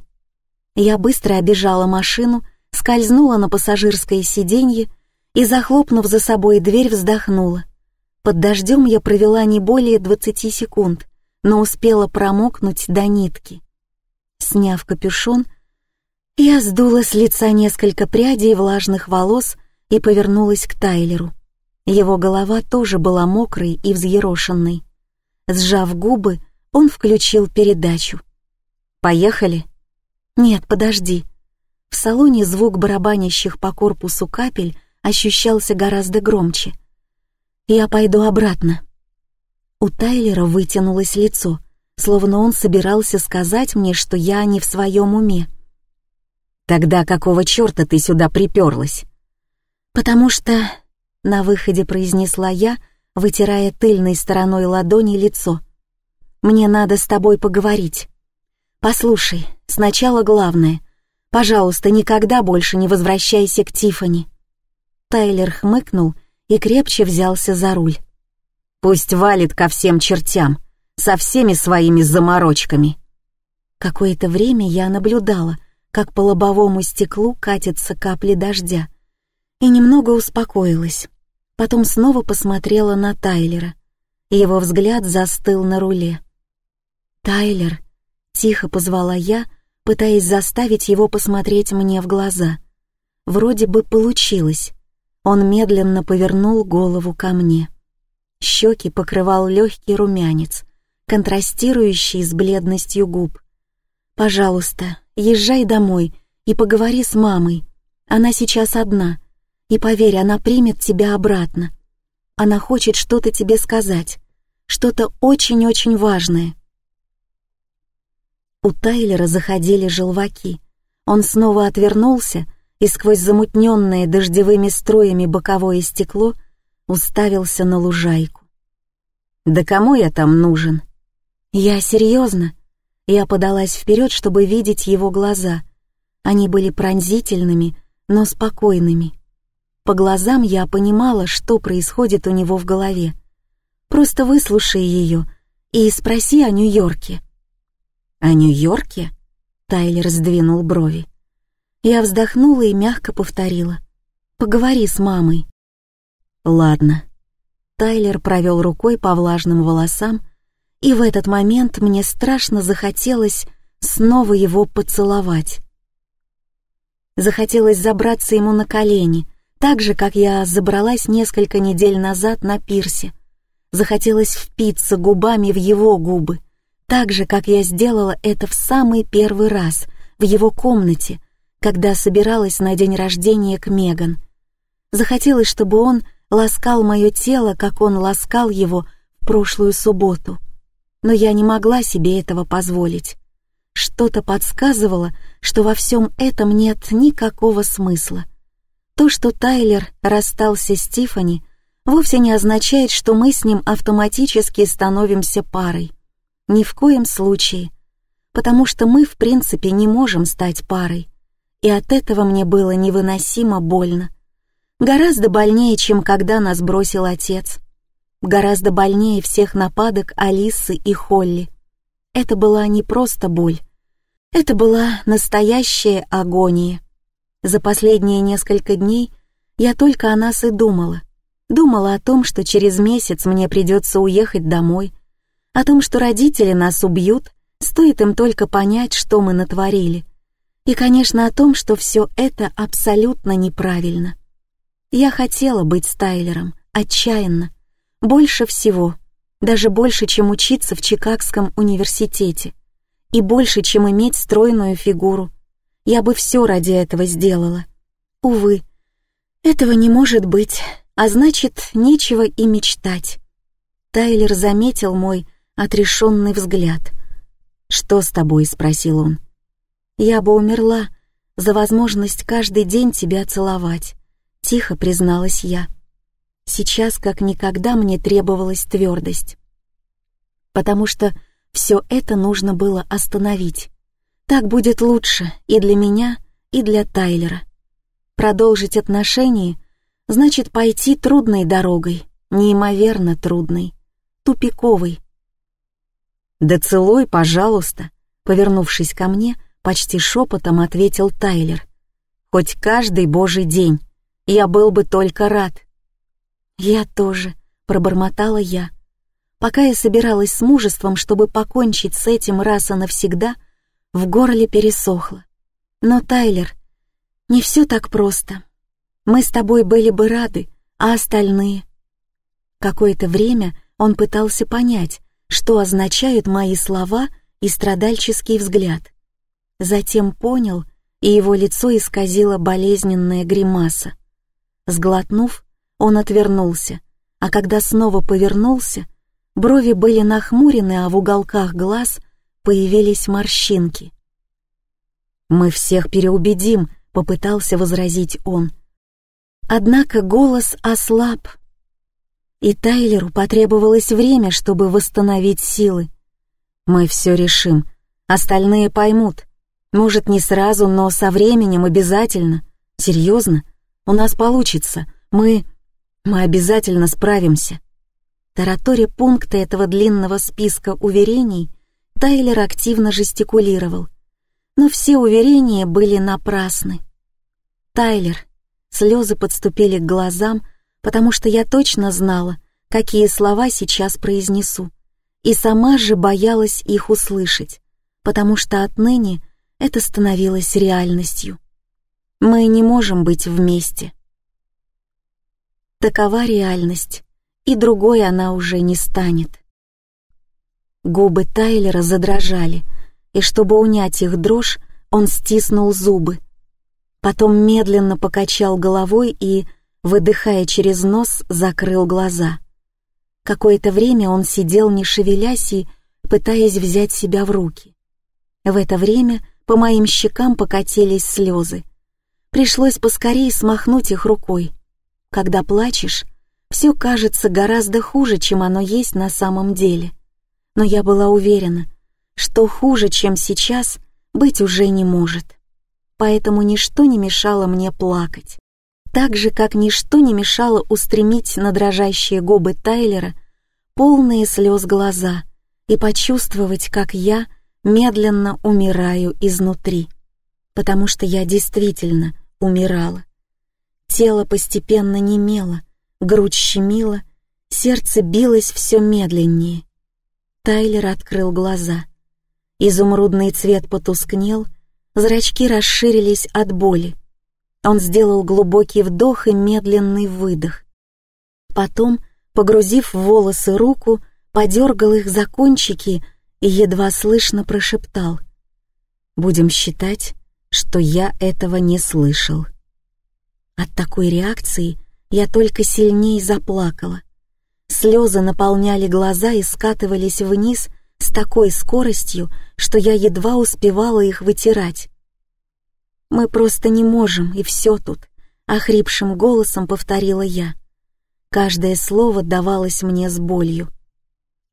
Я быстро обежала машину, скользнула на пассажирское сиденье и, захлопнув за собой дверь, вздохнула. Под дождем я провела не более 20 секунд, но успела промокнуть до нитки. Сняв капюшон, я сдула с лица несколько прядей влажных волос и повернулась к Тайлеру. Его голова тоже была мокрой и взъерошенной. Сжав губы, он включил передачу. «Поехали?» «Нет, подожди». В салоне звук барабанящих по корпусу капель ощущался гораздо громче. Я пойду обратно». У Тайлера вытянулось лицо, словно он собирался сказать мне, что я не в своем уме. «Тогда какого черта ты сюда приперлась?» «Потому что...» — на выходе произнесла я, вытирая тыльной стороной ладони лицо. «Мне надо с тобой поговорить. Послушай, сначала главное. Пожалуйста, никогда больше не возвращайся к Тифани. Тайлер хмыкнул и крепче взялся за руль. «Пусть валит ко всем чертям, со всеми своими заморочками». Какое-то время я наблюдала, как по лобовому стеклу катятся капли дождя, и немного успокоилась. Потом снова посмотрела на Тайлера. Его взгляд застыл на руле. «Тайлер», — тихо позвала я, пытаясь заставить его посмотреть мне в глаза. Вроде бы получилось. Он медленно повернул голову ко мне. Щеки покрывал легкий румянец, контрастирующий с бледностью губ. «Пожалуйста, езжай домой и поговори с мамой. Она сейчас одна, и поверь, она примет тебя обратно. Она хочет что-то тебе сказать, что-то очень-очень важное». У Тайлера заходили желваки. Он снова отвернулся и сквозь замутненное дождевыми струями боковое стекло уставился на лужайку. «Да кому я там нужен?» «Я серьезно?» Я подалась вперед, чтобы видеть его глаза. Они были пронзительными, но спокойными. По глазам я понимала, что происходит у него в голове. Просто выслушай ее и спроси о Нью-Йорке». «О Нью-Йорке?» Тайлер сдвинул брови. Я вздохнула и мягко повторила. «Поговори с мамой». «Ладно». Тайлер провел рукой по влажным волосам, и в этот момент мне страшно захотелось снова его поцеловать. Захотелось забраться ему на колени, так же, как я забралась несколько недель назад на пирсе. Захотелось впиться губами в его губы, так же, как я сделала это в самый первый раз в его комнате, когда собиралась на день рождения к Меган. Захотелось, чтобы он ласкал мое тело, как он ласкал его в прошлую субботу. Но я не могла себе этого позволить. Что-то подсказывало, что во всем этом нет никакого смысла. То, что Тайлер расстался с Тифани, вовсе не означает, что мы с ним автоматически становимся парой. Ни в коем случае. Потому что мы, в принципе, не можем стать парой. И от этого мне было невыносимо больно. Гораздо больнее, чем когда нас бросил отец. Гораздо больнее всех нападок Алисы и Холли. Это была не просто боль. Это была настоящая агония. За последние несколько дней я только о нас и думала. Думала о том, что через месяц мне придется уехать домой, о том, что родители нас убьют, стоит им только понять, что мы натворили. И, конечно, о том, что все это абсолютно неправильно. Я хотела быть Стайлером, отчаянно, больше всего, даже больше, чем учиться в Чикагском университете. И больше, чем иметь стройную фигуру. Я бы все ради этого сделала. Увы, этого не может быть, а значит, нечего и мечтать. Тайлер заметил мой отрешенный взгляд. «Что с тобой?» — спросил он. «Я бы умерла за возможность каждый день тебя целовать», — тихо призналась я. Сейчас как никогда мне требовалась твердость. Потому что все это нужно было остановить. Так будет лучше и для меня, и для Тайлера. Продолжить отношения значит пойти трудной дорогой, неимоверно трудной, тупиковой. «Да целуй, пожалуйста», — повернувшись ко мне, почти шепотом ответил Тайлер. «Хоть каждый божий день. Я был бы только рад». «Я тоже», — пробормотала я. Пока я собиралась с мужеством, чтобы покончить с этим раз и навсегда, в горле пересохло. Но, Тайлер, не все так просто. Мы с тобой были бы рады, а остальные... Какое-то время он пытался понять, что означают мои слова и страдальческий взгляд. Затем понял, и его лицо исказило болезненная гримаса. Сглотнув, он отвернулся, а когда снова повернулся, брови были нахмурены, а в уголках глаз появились морщинки. «Мы всех переубедим», — попытался возразить он. Однако голос ослаб, и Тайлеру потребовалось время, чтобы восстановить силы. «Мы все решим, остальные поймут. Может, не сразу, но со временем обязательно. Серьезно, у нас получится. Мы...» Мы обязательно справимся. Тараторя пункты этого длинного списка уверений Тайлер активно жестикулировал. Но все уверения были напрасны. Тайлер, слезы подступили к глазам, потому что я точно знала, какие слова сейчас произнесу, и сама же боялась их услышать, потому что отныне это становилось реальностью. Мы не можем быть вместе. Такова реальность, и другой она уже не станет. Губы Тайлера задрожали, и чтобы унять их дрожь, он стиснул зубы. Потом медленно покачал головой и, выдыхая через нос, закрыл глаза. Какое-то время он сидел, не шевелясь и пытаясь взять себя в руки. В это время по моим щекам покатились слезы. Пришлось поскорее смахнуть их рукой. Когда плачешь, все кажется гораздо хуже, чем оно есть на самом деле. Но я была уверена, что хуже, чем сейчас, быть уже не может. Поэтому ничто не мешало мне плакать. Так же, как ничто не мешало устремить на дрожащие губы Тайлера полные слез глаза и почувствовать, как я медленно умираю изнутри, потому что я действительно умирала. Тело постепенно немело, грудь щемила, сердце билось все медленнее. Тайлер открыл глаза. Изумрудный цвет потускнел, зрачки расширились от боли. Он сделал глубокий вдох и медленный выдох. Потом, погрузив в волосы руку, подергал их за кончики и едва слышно прошептал. «Будем считать, что я этого не слышал». От такой реакции я только сильнее заплакала. Слезы наполняли глаза и скатывались вниз с такой скоростью, что я едва успевала их вытирать. «Мы просто не можем, и все тут», — охрипшим голосом повторила я. Каждое слово давалось мне с болью.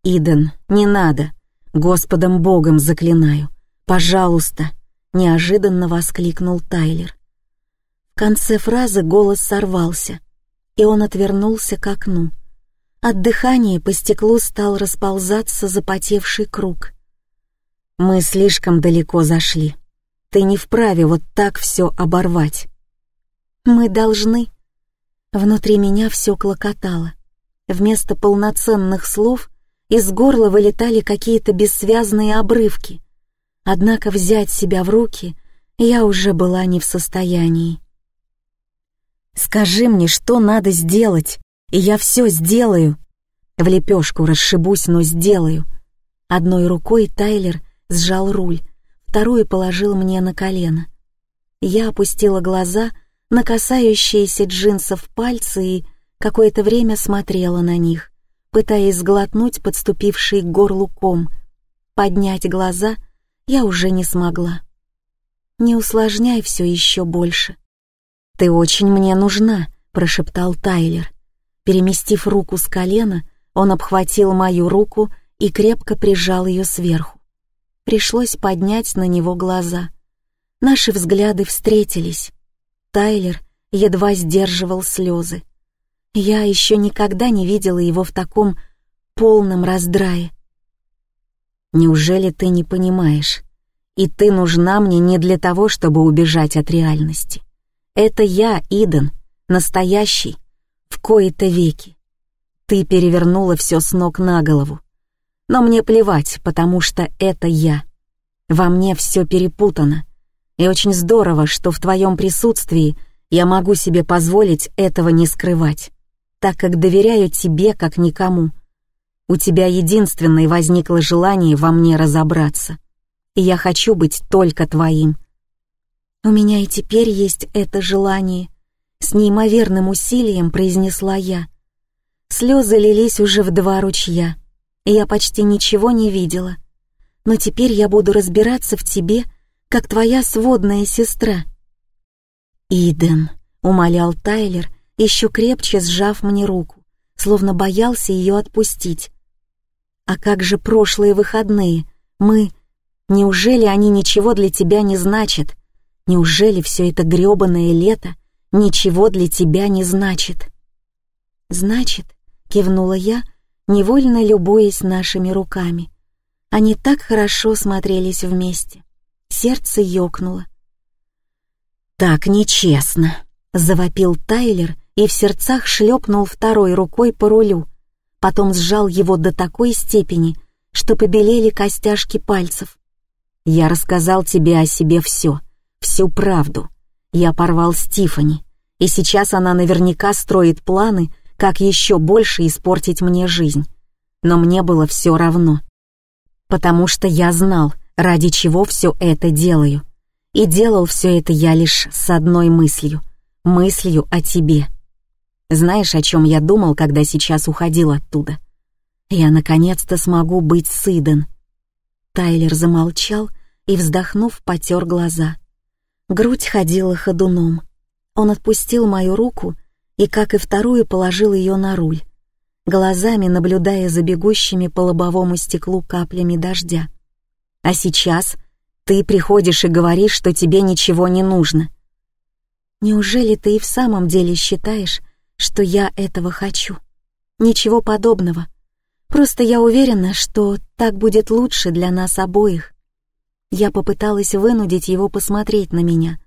«Иден, не надо. Господом Богом заклинаю. Пожалуйста!» — неожиданно воскликнул Тайлер. В конце фразы голос сорвался, и он отвернулся к окну. От дыхания по стеклу стал расползаться запотевший круг. Мы слишком далеко зашли. Ты не вправе вот так все оборвать. Мы должны. Внутри меня все клокотало. Вместо полноценных слов из горла вылетали какие-то бессвязные обрывки. Однако взять себя в руки я уже была не в состоянии. «Скажи мне, что надо сделать, и я все сделаю!» В лепешку расшибусь, но сделаю. Одной рукой Тайлер сжал руль, вторую положил мне на колено. Я опустила глаза на касающиеся джинсов пальцы и какое-то время смотрела на них, пытаясь сглотнуть подступивший к горлу ком. Поднять глаза я уже не смогла. «Не усложняй все еще больше». «Ты очень мне нужна», — прошептал Тайлер. Переместив руку с колена, он обхватил мою руку и крепко прижал ее сверху. Пришлось поднять на него глаза. Наши взгляды встретились. Тайлер едва сдерживал слезы. Я еще никогда не видела его в таком полном раздрае. «Неужели ты не понимаешь? И ты нужна мне не для того, чтобы убежать от реальности. Это я, Иден, настоящий, в кои-то веки. Ты перевернула все с ног на голову. Но мне плевать, потому что это я. Во мне все перепутано. И очень здорово, что в твоем присутствии я могу себе позволить этого не скрывать, так как доверяю тебе как никому. У тебя единственное возникло желание во мне разобраться. И я хочу быть только твоим. У меня и теперь есть это желание. С неимоверным усилием произнесла я. Слезы лились уже в два ручья и я почти ничего не видела. Но теперь я буду разбираться в тебе, как твоя сводная сестра». «Иден», — умолял Тайлер, еще крепче сжав мне руку, словно боялся ее отпустить. «А как же прошлые выходные? Мы... Неужели они ничего для тебя не значат? Неужели все это грёбаное лето ничего для тебя не значит?» «Значит», — кивнула я, — невольно любуясь нашими руками. Они так хорошо смотрелись вместе. Сердце ёкнуло. «Так нечестно», — завопил Тайлер и в сердцах шлепнул второй рукой по рулю, потом сжал его до такой степени, что побелели костяшки пальцев. «Я рассказал тебе о себе все, всю правду. Я порвал Стифани, и сейчас она наверняка строит планы, как еще больше испортить мне жизнь. Но мне было все равно. Потому что я знал, ради чего все это делаю. И делал все это я лишь с одной мыслью. Мыслью о тебе. Знаешь, о чем я думал, когда сейчас уходил оттуда? Я наконец-то смогу быть сыдан. Тайлер замолчал и, вздохнув, потер глаза. Грудь ходила ходуном. Он отпустил мою руку и, как и вторую, положил ее на руль, глазами наблюдая за бегущими по лобовому стеклу каплями дождя. «А сейчас ты приходишь и говоришь, что тебе ничего не нужно». «Неужели ты и в самом деле считаешь, что я этого хочу?» «Ничего подобного. Просто я уверена, что так будет лучше для нас обоих. Я попыталась вынудить его посмотреть на меня.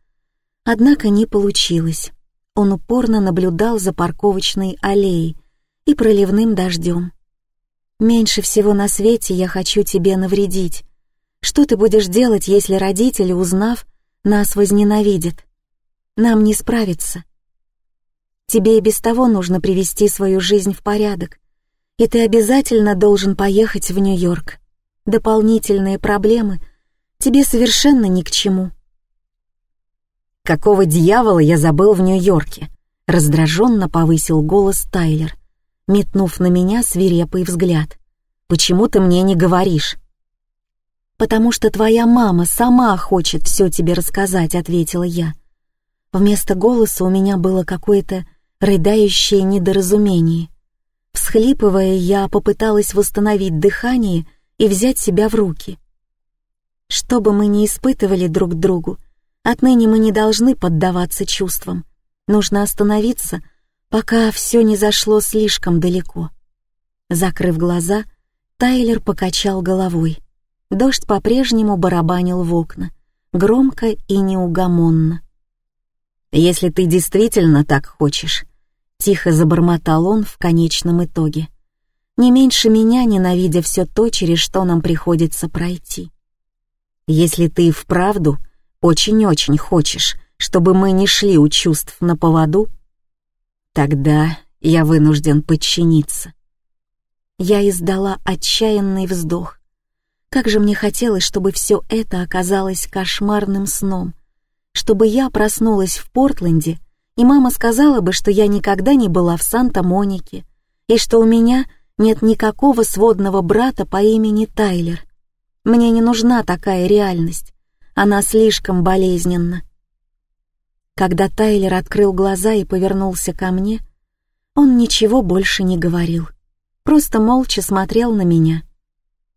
Однако не получилось. Он упорно наблюдал за парковочной аллеей и проливным дождем. «Меньше всего на свете я хочу тебе навредить. Что ты будешь делать, если родители, узнав, нас возненавидят? Нам не справиться. Тебе и без того нужно привести свою жизнь в порядок, и ты обязательно должен поехать в Нью-Йорк. Дополнительные проблемы тебе совершенно ни к чему». «Какого дьявола я забыл в Нью-Йорке?» Раздраженно повысил голос Тайлер, метнув на меня свирепый взгляд. «Почему ты мне не говоришь?» «Потому что твоя мама сама хочет все тебе рассказать», — ответила я. Вместо голоса у меня было какое-то рыдающее недоразумение. Всхлипывая, я попыталась восстановить дыхание и взять себя в руки. Что бы мы ни испытывали друг другу, отныне мы не должны поддаваться чувствам. Нужно остановиться, пока все не зашло слишком далеко. Закрыв глаза, Тайлер покачал головой. Дождь по-прежнему барабанил в окна, громко и неугомонно. «Если ты действительно так хочешь, Тихо забормотал он в конечном итоге. Не меньше меня, ненавидя все то, через что нам приходится пройти. Если ты вправду очень-очень хочешь, чтобы мы не шли у чувств на поводу, тогда я вынужден подчиниться. Я издала отчаянный вздох. Как же мне хотелось, чтобы все это оказалось кошмарным сном, чтобы я проснулась в Портленде — и мама сказала бы, что я никогда не была в Санта-Монике, и что у меня нет никакого сводного брата по имени Тайлер. Мне не нужна такая реальность, она слишком болезненна. Когда Тайлер открыл глаза и повернулся ко мне, он ничего больше не говорил, просто молча смотрел на меня.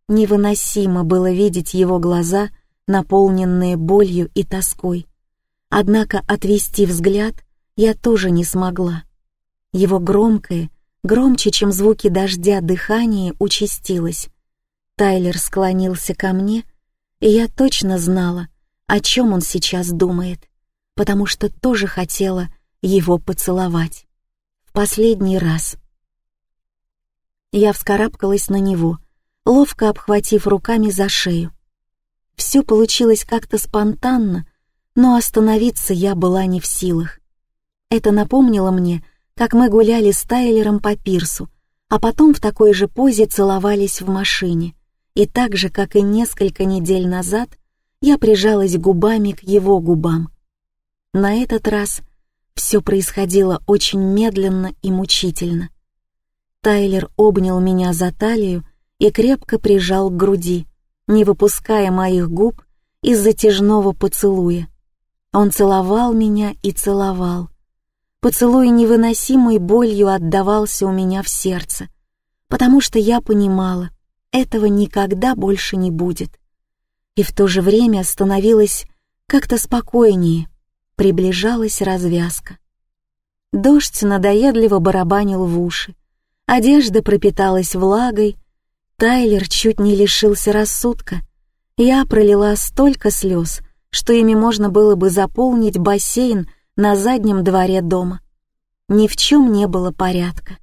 Невыносимо было видеть его глаза, наполненные болью и тоской. Однако отвести взгляд я тоже не смогла. Его громкое, громче, чем звуки дождя, дыхание участилось. Тайлер склонился ко мне, и я точно знала, о чем он сейчас думает, потому что тоже хотела его поцеловать. В последний раз. Я вскарабкалась на него, ловко обхватив руками за шею. Все получилось как-то спонтанно, но остановиться я была не в силах. Это напомнило мне, как мы гуляли с Тайлером по пирсу, а потом в такой же позе целовались в машине. И так же, как и несколько недель назад, я прижалась губами к его губам. На этот раз все происходило очень медленно и мучительно. Тайлер обнял меня за талию и крепко прижал к груди, не выпуская моих губ из затяжного поцелуя. Он целовал меня и целовал, Поцелуй невыносимой болью отдавался у меня в сердце, потому что я понимала, этого никогда больше не будет. И в то же время становилось как-то спокойнее, приближалась развязка. Дождь надоедливо барабанил в уши, одежда пропиталась влагой, Тайлер чуть не лишился рассудка. Я пролила столько слез, что ими можно было бы заполнить бассейн на заднем дворе дома. Ни в чем не было порядка.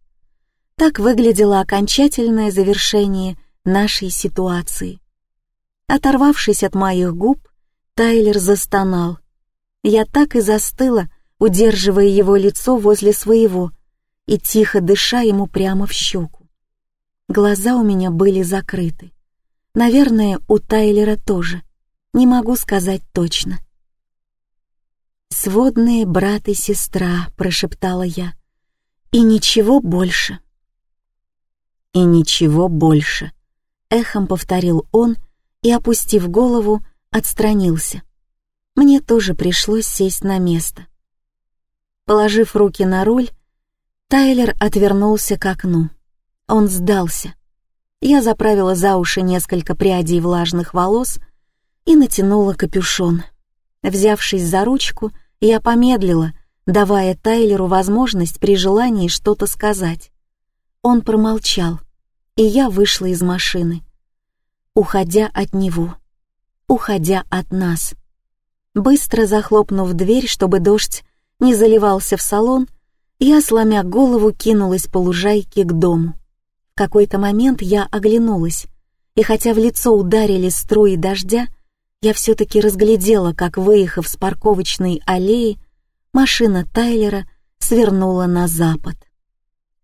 Так выглядело окончательное завершение нашей ситуации. Оторвавшись от моих губ, Тайлер застонал. Я так и застыла, удерживая его лицо возле своего и тихо дыша ему прямо в щеку. Глаза у меня были закрыты. Наверное, у Тайлера тоже. Не могу сказать точно. «Сводные брат и сестра», — прошептала я. «И ничего больше». «И ничего больше», — эхом повторил он и, опустив голову, отстранился. Мне тоже пришлось сесть на место. Положив руки на руль, Тайлер отвернулся к окну. Он сдался. Я заправила за уши несколько прядей влажных волос и натянула капюшон. Взявшись за ручку, я помедлила, давая Тайлеру возможность при желании что-то сказать. Он промолчал. и я вышла из машины. Уходя от него, уходя от нас. Быстро захлопнув дверь, чтобы дождь не заливался в салон, я, сломя голову, кинулась по лужайке к дому. В какой-то момент я оглянулась, и хотя в лицо ударили струи дождя, я все-таки разглядела, как, выехав с парковочной аллеи, машина Тайлера свернула на запад.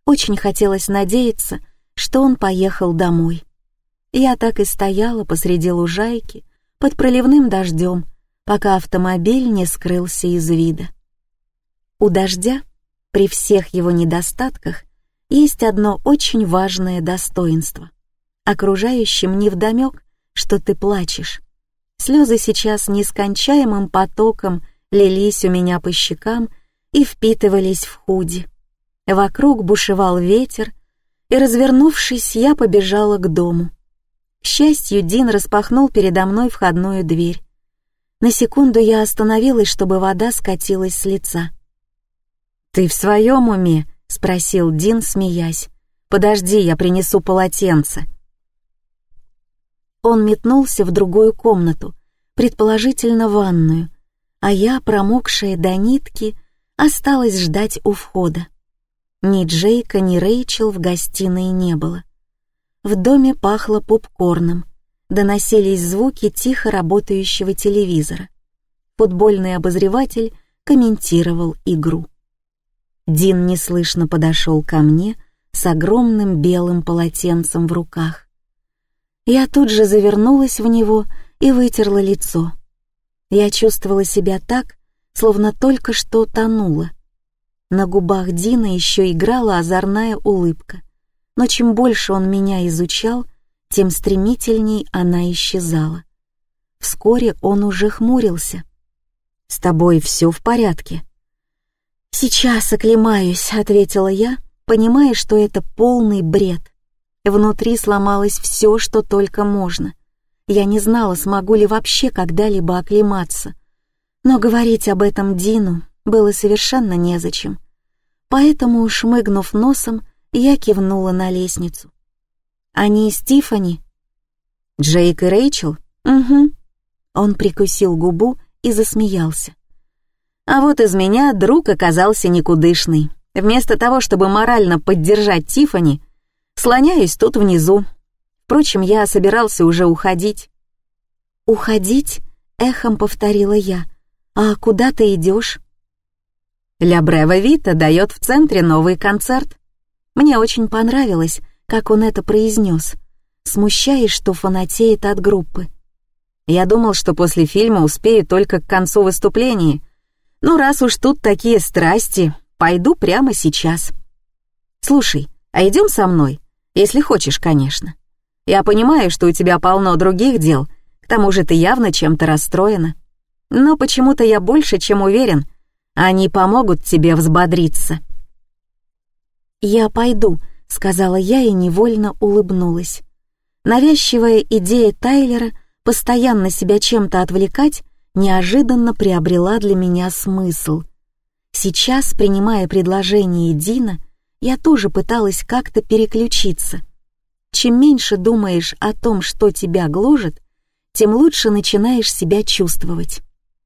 Очень хотелось надеяться, что он поехал домой. Я так и стояла посреди лужайки под проливным дождем, пока автомобиль не скрылся из вида. У дождя, при всех его недостатках, есть одно очень важное достоинство. Окружающим невдомек, что ты плачешь, Слезы сейчас нескончаемым потоком лились у меня по щекам и впитывались в худи. Вокруг бушевал ветер, и, развернувшись, я побежала к дому. К счастью, Дин распахнул передо мной входную дверь. На секунду я остановилась, чтобы вода скатилась с лица. «Ты в своем уме?» — спросил Дин, смеясь. «Подожди, я принесу полотенце». Он метнулся в другую комнату, предположительно ванную, а я, промокшая до нитки, осталась ждать у входа. Ни Джейка, ни Рэйчел в гостиной не было. В доме пахло попкорном, доносились звуки тихо работающего телевизора. Футбольный обозреватель комментировал игру. Дин неслышно подошел ко мне с огромным белым полотенцем в руках. Я тут же завернулась в него и вытерла лицо. Я чувствовала себя так, словно только что тонула. На губах Дина еще играла озорная улыбка, но чем больше он меня изучал, тем стремительней она исчезала. Вскоре он уже хмурился. «С тобой все в порядке?» «Сейчас оклемаюсь», — ответила я, понимая, что это полный бред. Внутри сломалось все, что только можно. Я не знала, смогу ли вообще когда-либо оклематься. Но говорить об этом Дину было совершенно незачем. Поэтому, шмыгнув носом, я кивнула на лестницу. «Они с Тиффани?» «Джейк и Рэйчел?» «Угу». Он прикусил губу и засмеялся. А вот из меня друг оказался никудышный. Вместо того, чтобы морально поддержать Тифани, слоняюсь тут внизу, Впрочем, я собирался уже уходить. «Уходить?» — эхом повторила я. «А куда ты идешь?» «Ля Брева Вита дает в центре новый концерт. Мне очень понравилось, как он это произнес, смущаясь, что фанатеет от группы. Я думал, что после фильма успею только к концу выступления. Ну, раз уж тут такие страсти, пойду прямо сейчас. Слушай, а идем со мной? Если хочешь, конечно. Я понимаю, что у тебя полно других дел, к тому же ты явно чем-то расстроена. Но почему-то я больше чем уверен, они помогут тебе взбодриться». «Я пойду», — сказала я и невольно улыбнулась. Навязчивая идея Тайлера постоянно себя чем-то отвлекать неожиданно приобрела для меня смысл. Сейчас, принимая предложение Дина, я тоже пыталась как-то переключиться — чем меньше думаешь о том, что тебя гложет, тем лучше начинаешь себя чувствовать.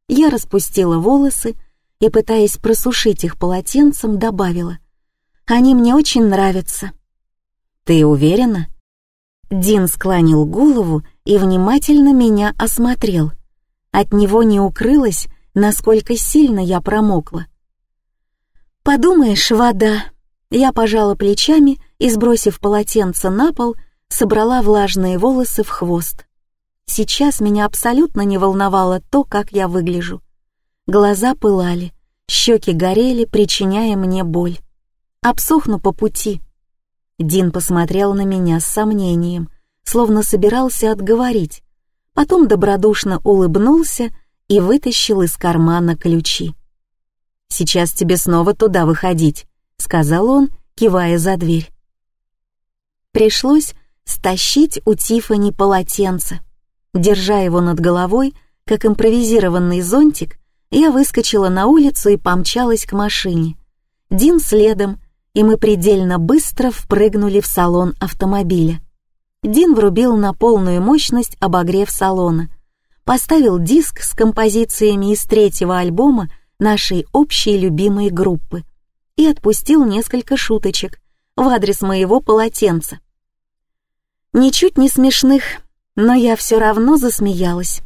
Я распустила волосы и, пытаясь просушить их полотенцем, добавила. «Они мне очень нравятся». «Ты уверена?» Дин склонил голову и внимательно меня осмотрел. От него не укрылось, насколько сильно я промокла. «Подумаешь, вода!» Я пожала плечами и, сбросив полотенце на пол, собрала влажные волосы в хвост. Сейчас меня абсолютно не волновало то, как я выгляжу. Глаза пылали, щеки горели, причиняя мне боль. Обсохну по пути. Дин посмотрел на меня с сомнением, словно собирался отговорить. Потом добродушно улыбнулся и вытащил из кармана ключи. «Сейчас тебе снова туда выходить», — сказал он, кивая за дверь. Пришлось стащить у Тифани полотенце. Держа его над головой, как импровизированный зонтик, я выскочила на улицу и помчалась к машине. Дин следом, и мы предельно быстро впрыгнули в салон автомобиля. Дин врубил на полную мощность обогрев салона, поставил диск с композициями из третьего альбома нашей общей любимой группы и отпустил несколько шуточек в адрес моего полотенца. Ничуть не смешных, но я все равно засмеялась.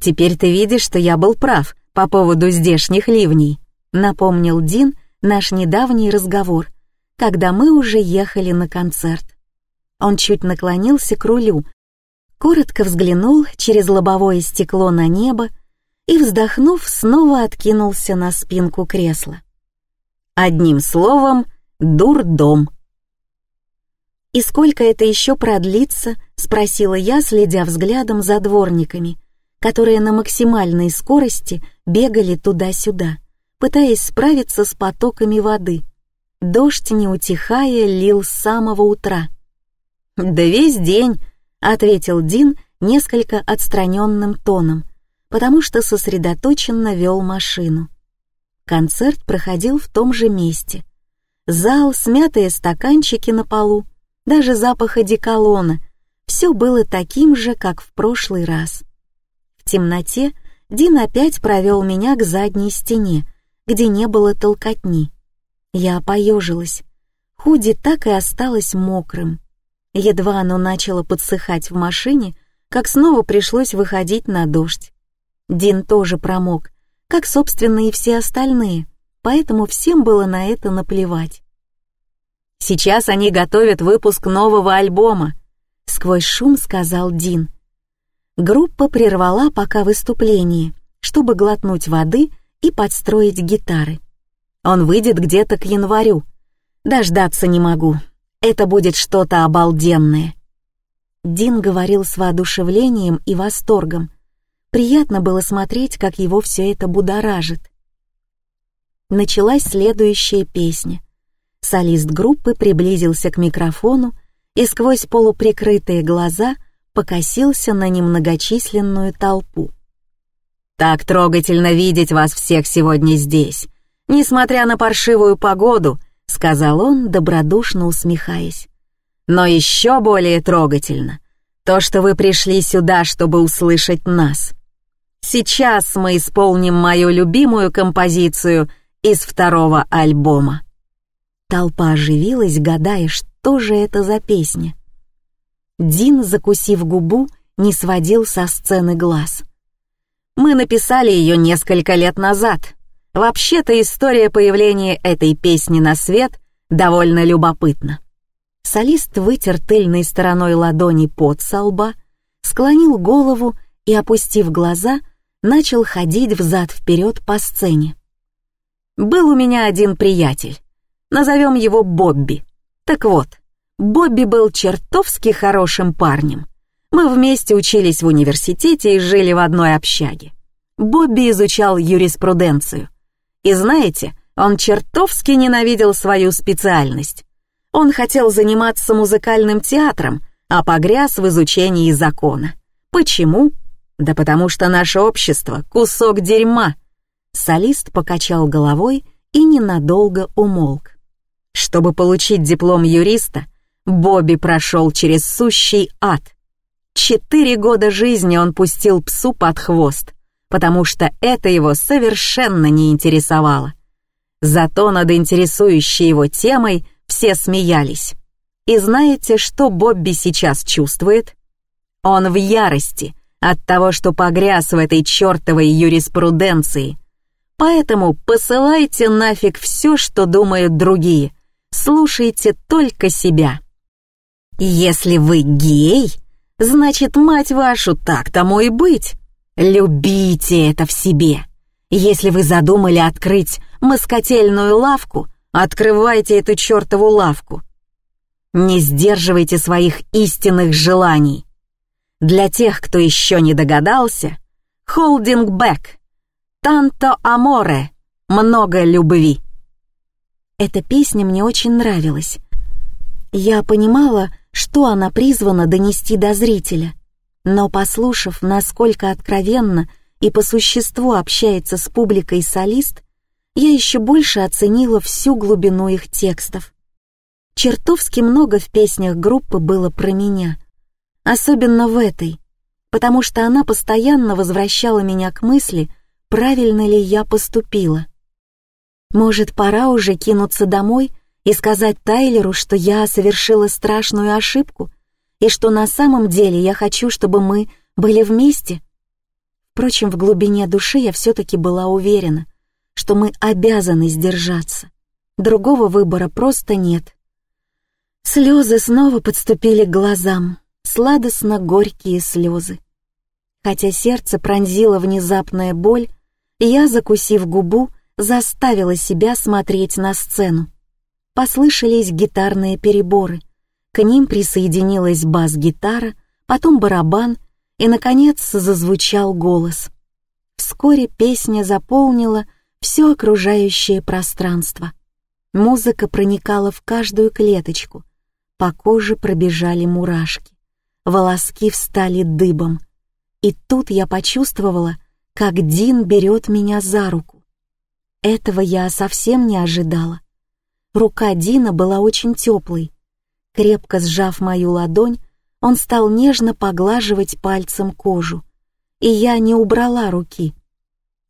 «Теперь ты видишь, что я был прав по поводу здешних ливней», напомнил Дин наш недавний разговор, когда мы уже ехали на концерт. Он чуть наклонился к рулю, коротко взглянул через лобовое стекло на небо и, вздохнув, снова откинулся на спинку кресла. Одним словом, дурдом. «И сколько это еще продлится?» — спросила я, следя взглядом за дворниками, которые на максимальной скорости бегали туда-сюда, пытаясь справиться с потоками воды. Дождь, не утихая, лил с самого утра. «Да весь день», — ответил Дин несколько отстраненным тоном, потому что сосредоточенно вел машину. Концерт проходил в том же месте. Зал, смятые стаканчики на полу, даже запах одеколона. Все было таким же, как в прошлый раз. В темноте Дин опять провел меня к задней стене, где не было толкотни. Я поежилась. Худи так и осталось мокрым. Едва оно начало подсыхать в машине, как снова пришлось выходить на дождь. Дин тоже промок, как, собственно, и все остальные, поэтому всем было на это наплевать. Сейчас они готовят выпуск нового альбома», — сквозь шум сказал Дин. Группа прервала пока выступление, чтобы глотнуть воды и подстроить гитары. Он выйдет где-то к январю. Дождаться не могу. Это будет что-то обалденное. Дин говорил с воодушевлением и восторгом. Приятно было смотреть, как его все это будоражит. Началась следующая песня. Солист группы приблизился к микрофону и сквозь полуприкрытые глаза покосился на немногочисленную толпу. «Так трогательно видеть вас всех сегодня здесь, несмотря на паршивую погоду», — сказал он, добродушно усмехаясь. «Но еще более трогательно то, что вы пришли сюда, чтобы услышать нас. Сейчас мы исполним мою любимую композицию из второго альбома». Толпа оживилась, гадая, что же это за песня. Дин, закусив губу, не сводил со сцены глаз. «Мы написали ее несколько лет назад. Вообще-то история появления этой песни на свет довольно любопытна». Солист вытер тыльной стороной ладони под со лба, склонил голову и, опустив глаза, начал ходить взад-вперед по сцене. «Был у меня один приятель. Назовем его Бобби. Так вот, Бобби был чертовски хорошим парнем. Мы вместе учились в университете и жили в одной общаге. Бобби изучал юриспруденцию. И знаете, он чертовски ненавидел свою специальность. Он хотел заниматься музыкальным театром, а погряз в изучении закона. Почему? Да потому что наше общество — кусок дерьма. Солист покачал головой и ненадолго умолк. Чтобы получить диплом юриста, Бобби прошел через сущий ад. Четыре года жизни он пустил псу под хвост, потому что это его совершенно не интересовало. Зато над интересующей его темой все смеялись. И знаете, что Бобби сейчас чувствует? Он в ярости от того, что погряз в этой чертовой юриспруденции. Поэтому посылайте нафиг все, что думают другие — слушайте только себя. Если вы гей, значит, мать вашу, так тому и быть. Любите это в себе. Если вы задумали открыть москотельную лавку, открывайте эту чертову лавку. Не сдерживайте своих истинных желаний. Для тех, кто еще не догадался, холдинг бэк, танто аморе, много любви. Эта песня мне очень нравилась. Я понимала, что она призвана донести до зрителя, но послушав, насколько откровенно и по существу общается с публикой солист, я еще больше оценила всю глубину их текстов. Чертовски много в песнях группы было про меня, особенно в этой, потому что она постоянно возвращала меня к мысли, правильно ли я поступила. Может, пора уже кинуться домой и сказать Тайлеру, что я совершила страшную ошибку, и что на самом деле я хочу, чтобы мы были вместе? Впрочем, в глубине души я все-таки была уверена, что мы обязаны сдержаться. Другого выбора просто нет. Слезы снова подступили к глазам, сладостно-горькие слезы. Хотя сердце пронзило внезапная боль, я, закусив губу, заставила себя смотреть на сцену. Послышались гитарные переборы. К ним присоединилась бас-гитара, потом барабан, и, наконец, зазвучал голос. Вскоре песня заполнила все окружающее пространство. Музыка проникала в каждую клеточку. По коже пробежали мурашки. Волоски встали дыбом. И тут я почувствовала, как Дин берет меня за руку. Этого я совсем не ожидала. Рука Дина была очень теплой. Крепко сжав мою ладонь, он стал нежно поглаживать пальцем кожу, и я не убрала руки.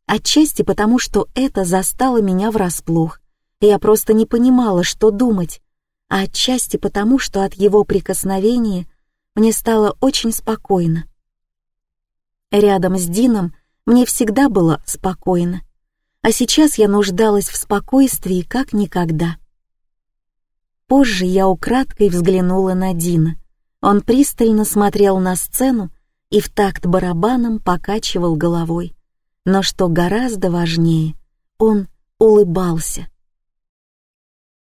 Отчасти потому, что это застало меня врасплох, я просто не понимала, что думать, а отчасти потому, что от его прикосновения мне стало очень спокойно. Рядом с Дином мне всегда было спокойно, а сейчас я нуждалась в спокойствии как никогда. Позже я украдкой взглянула на Дина. Он пристально смотрел на сцену и в такт барабаном покачивал головой. Но что гораздо важнее, он улыбался.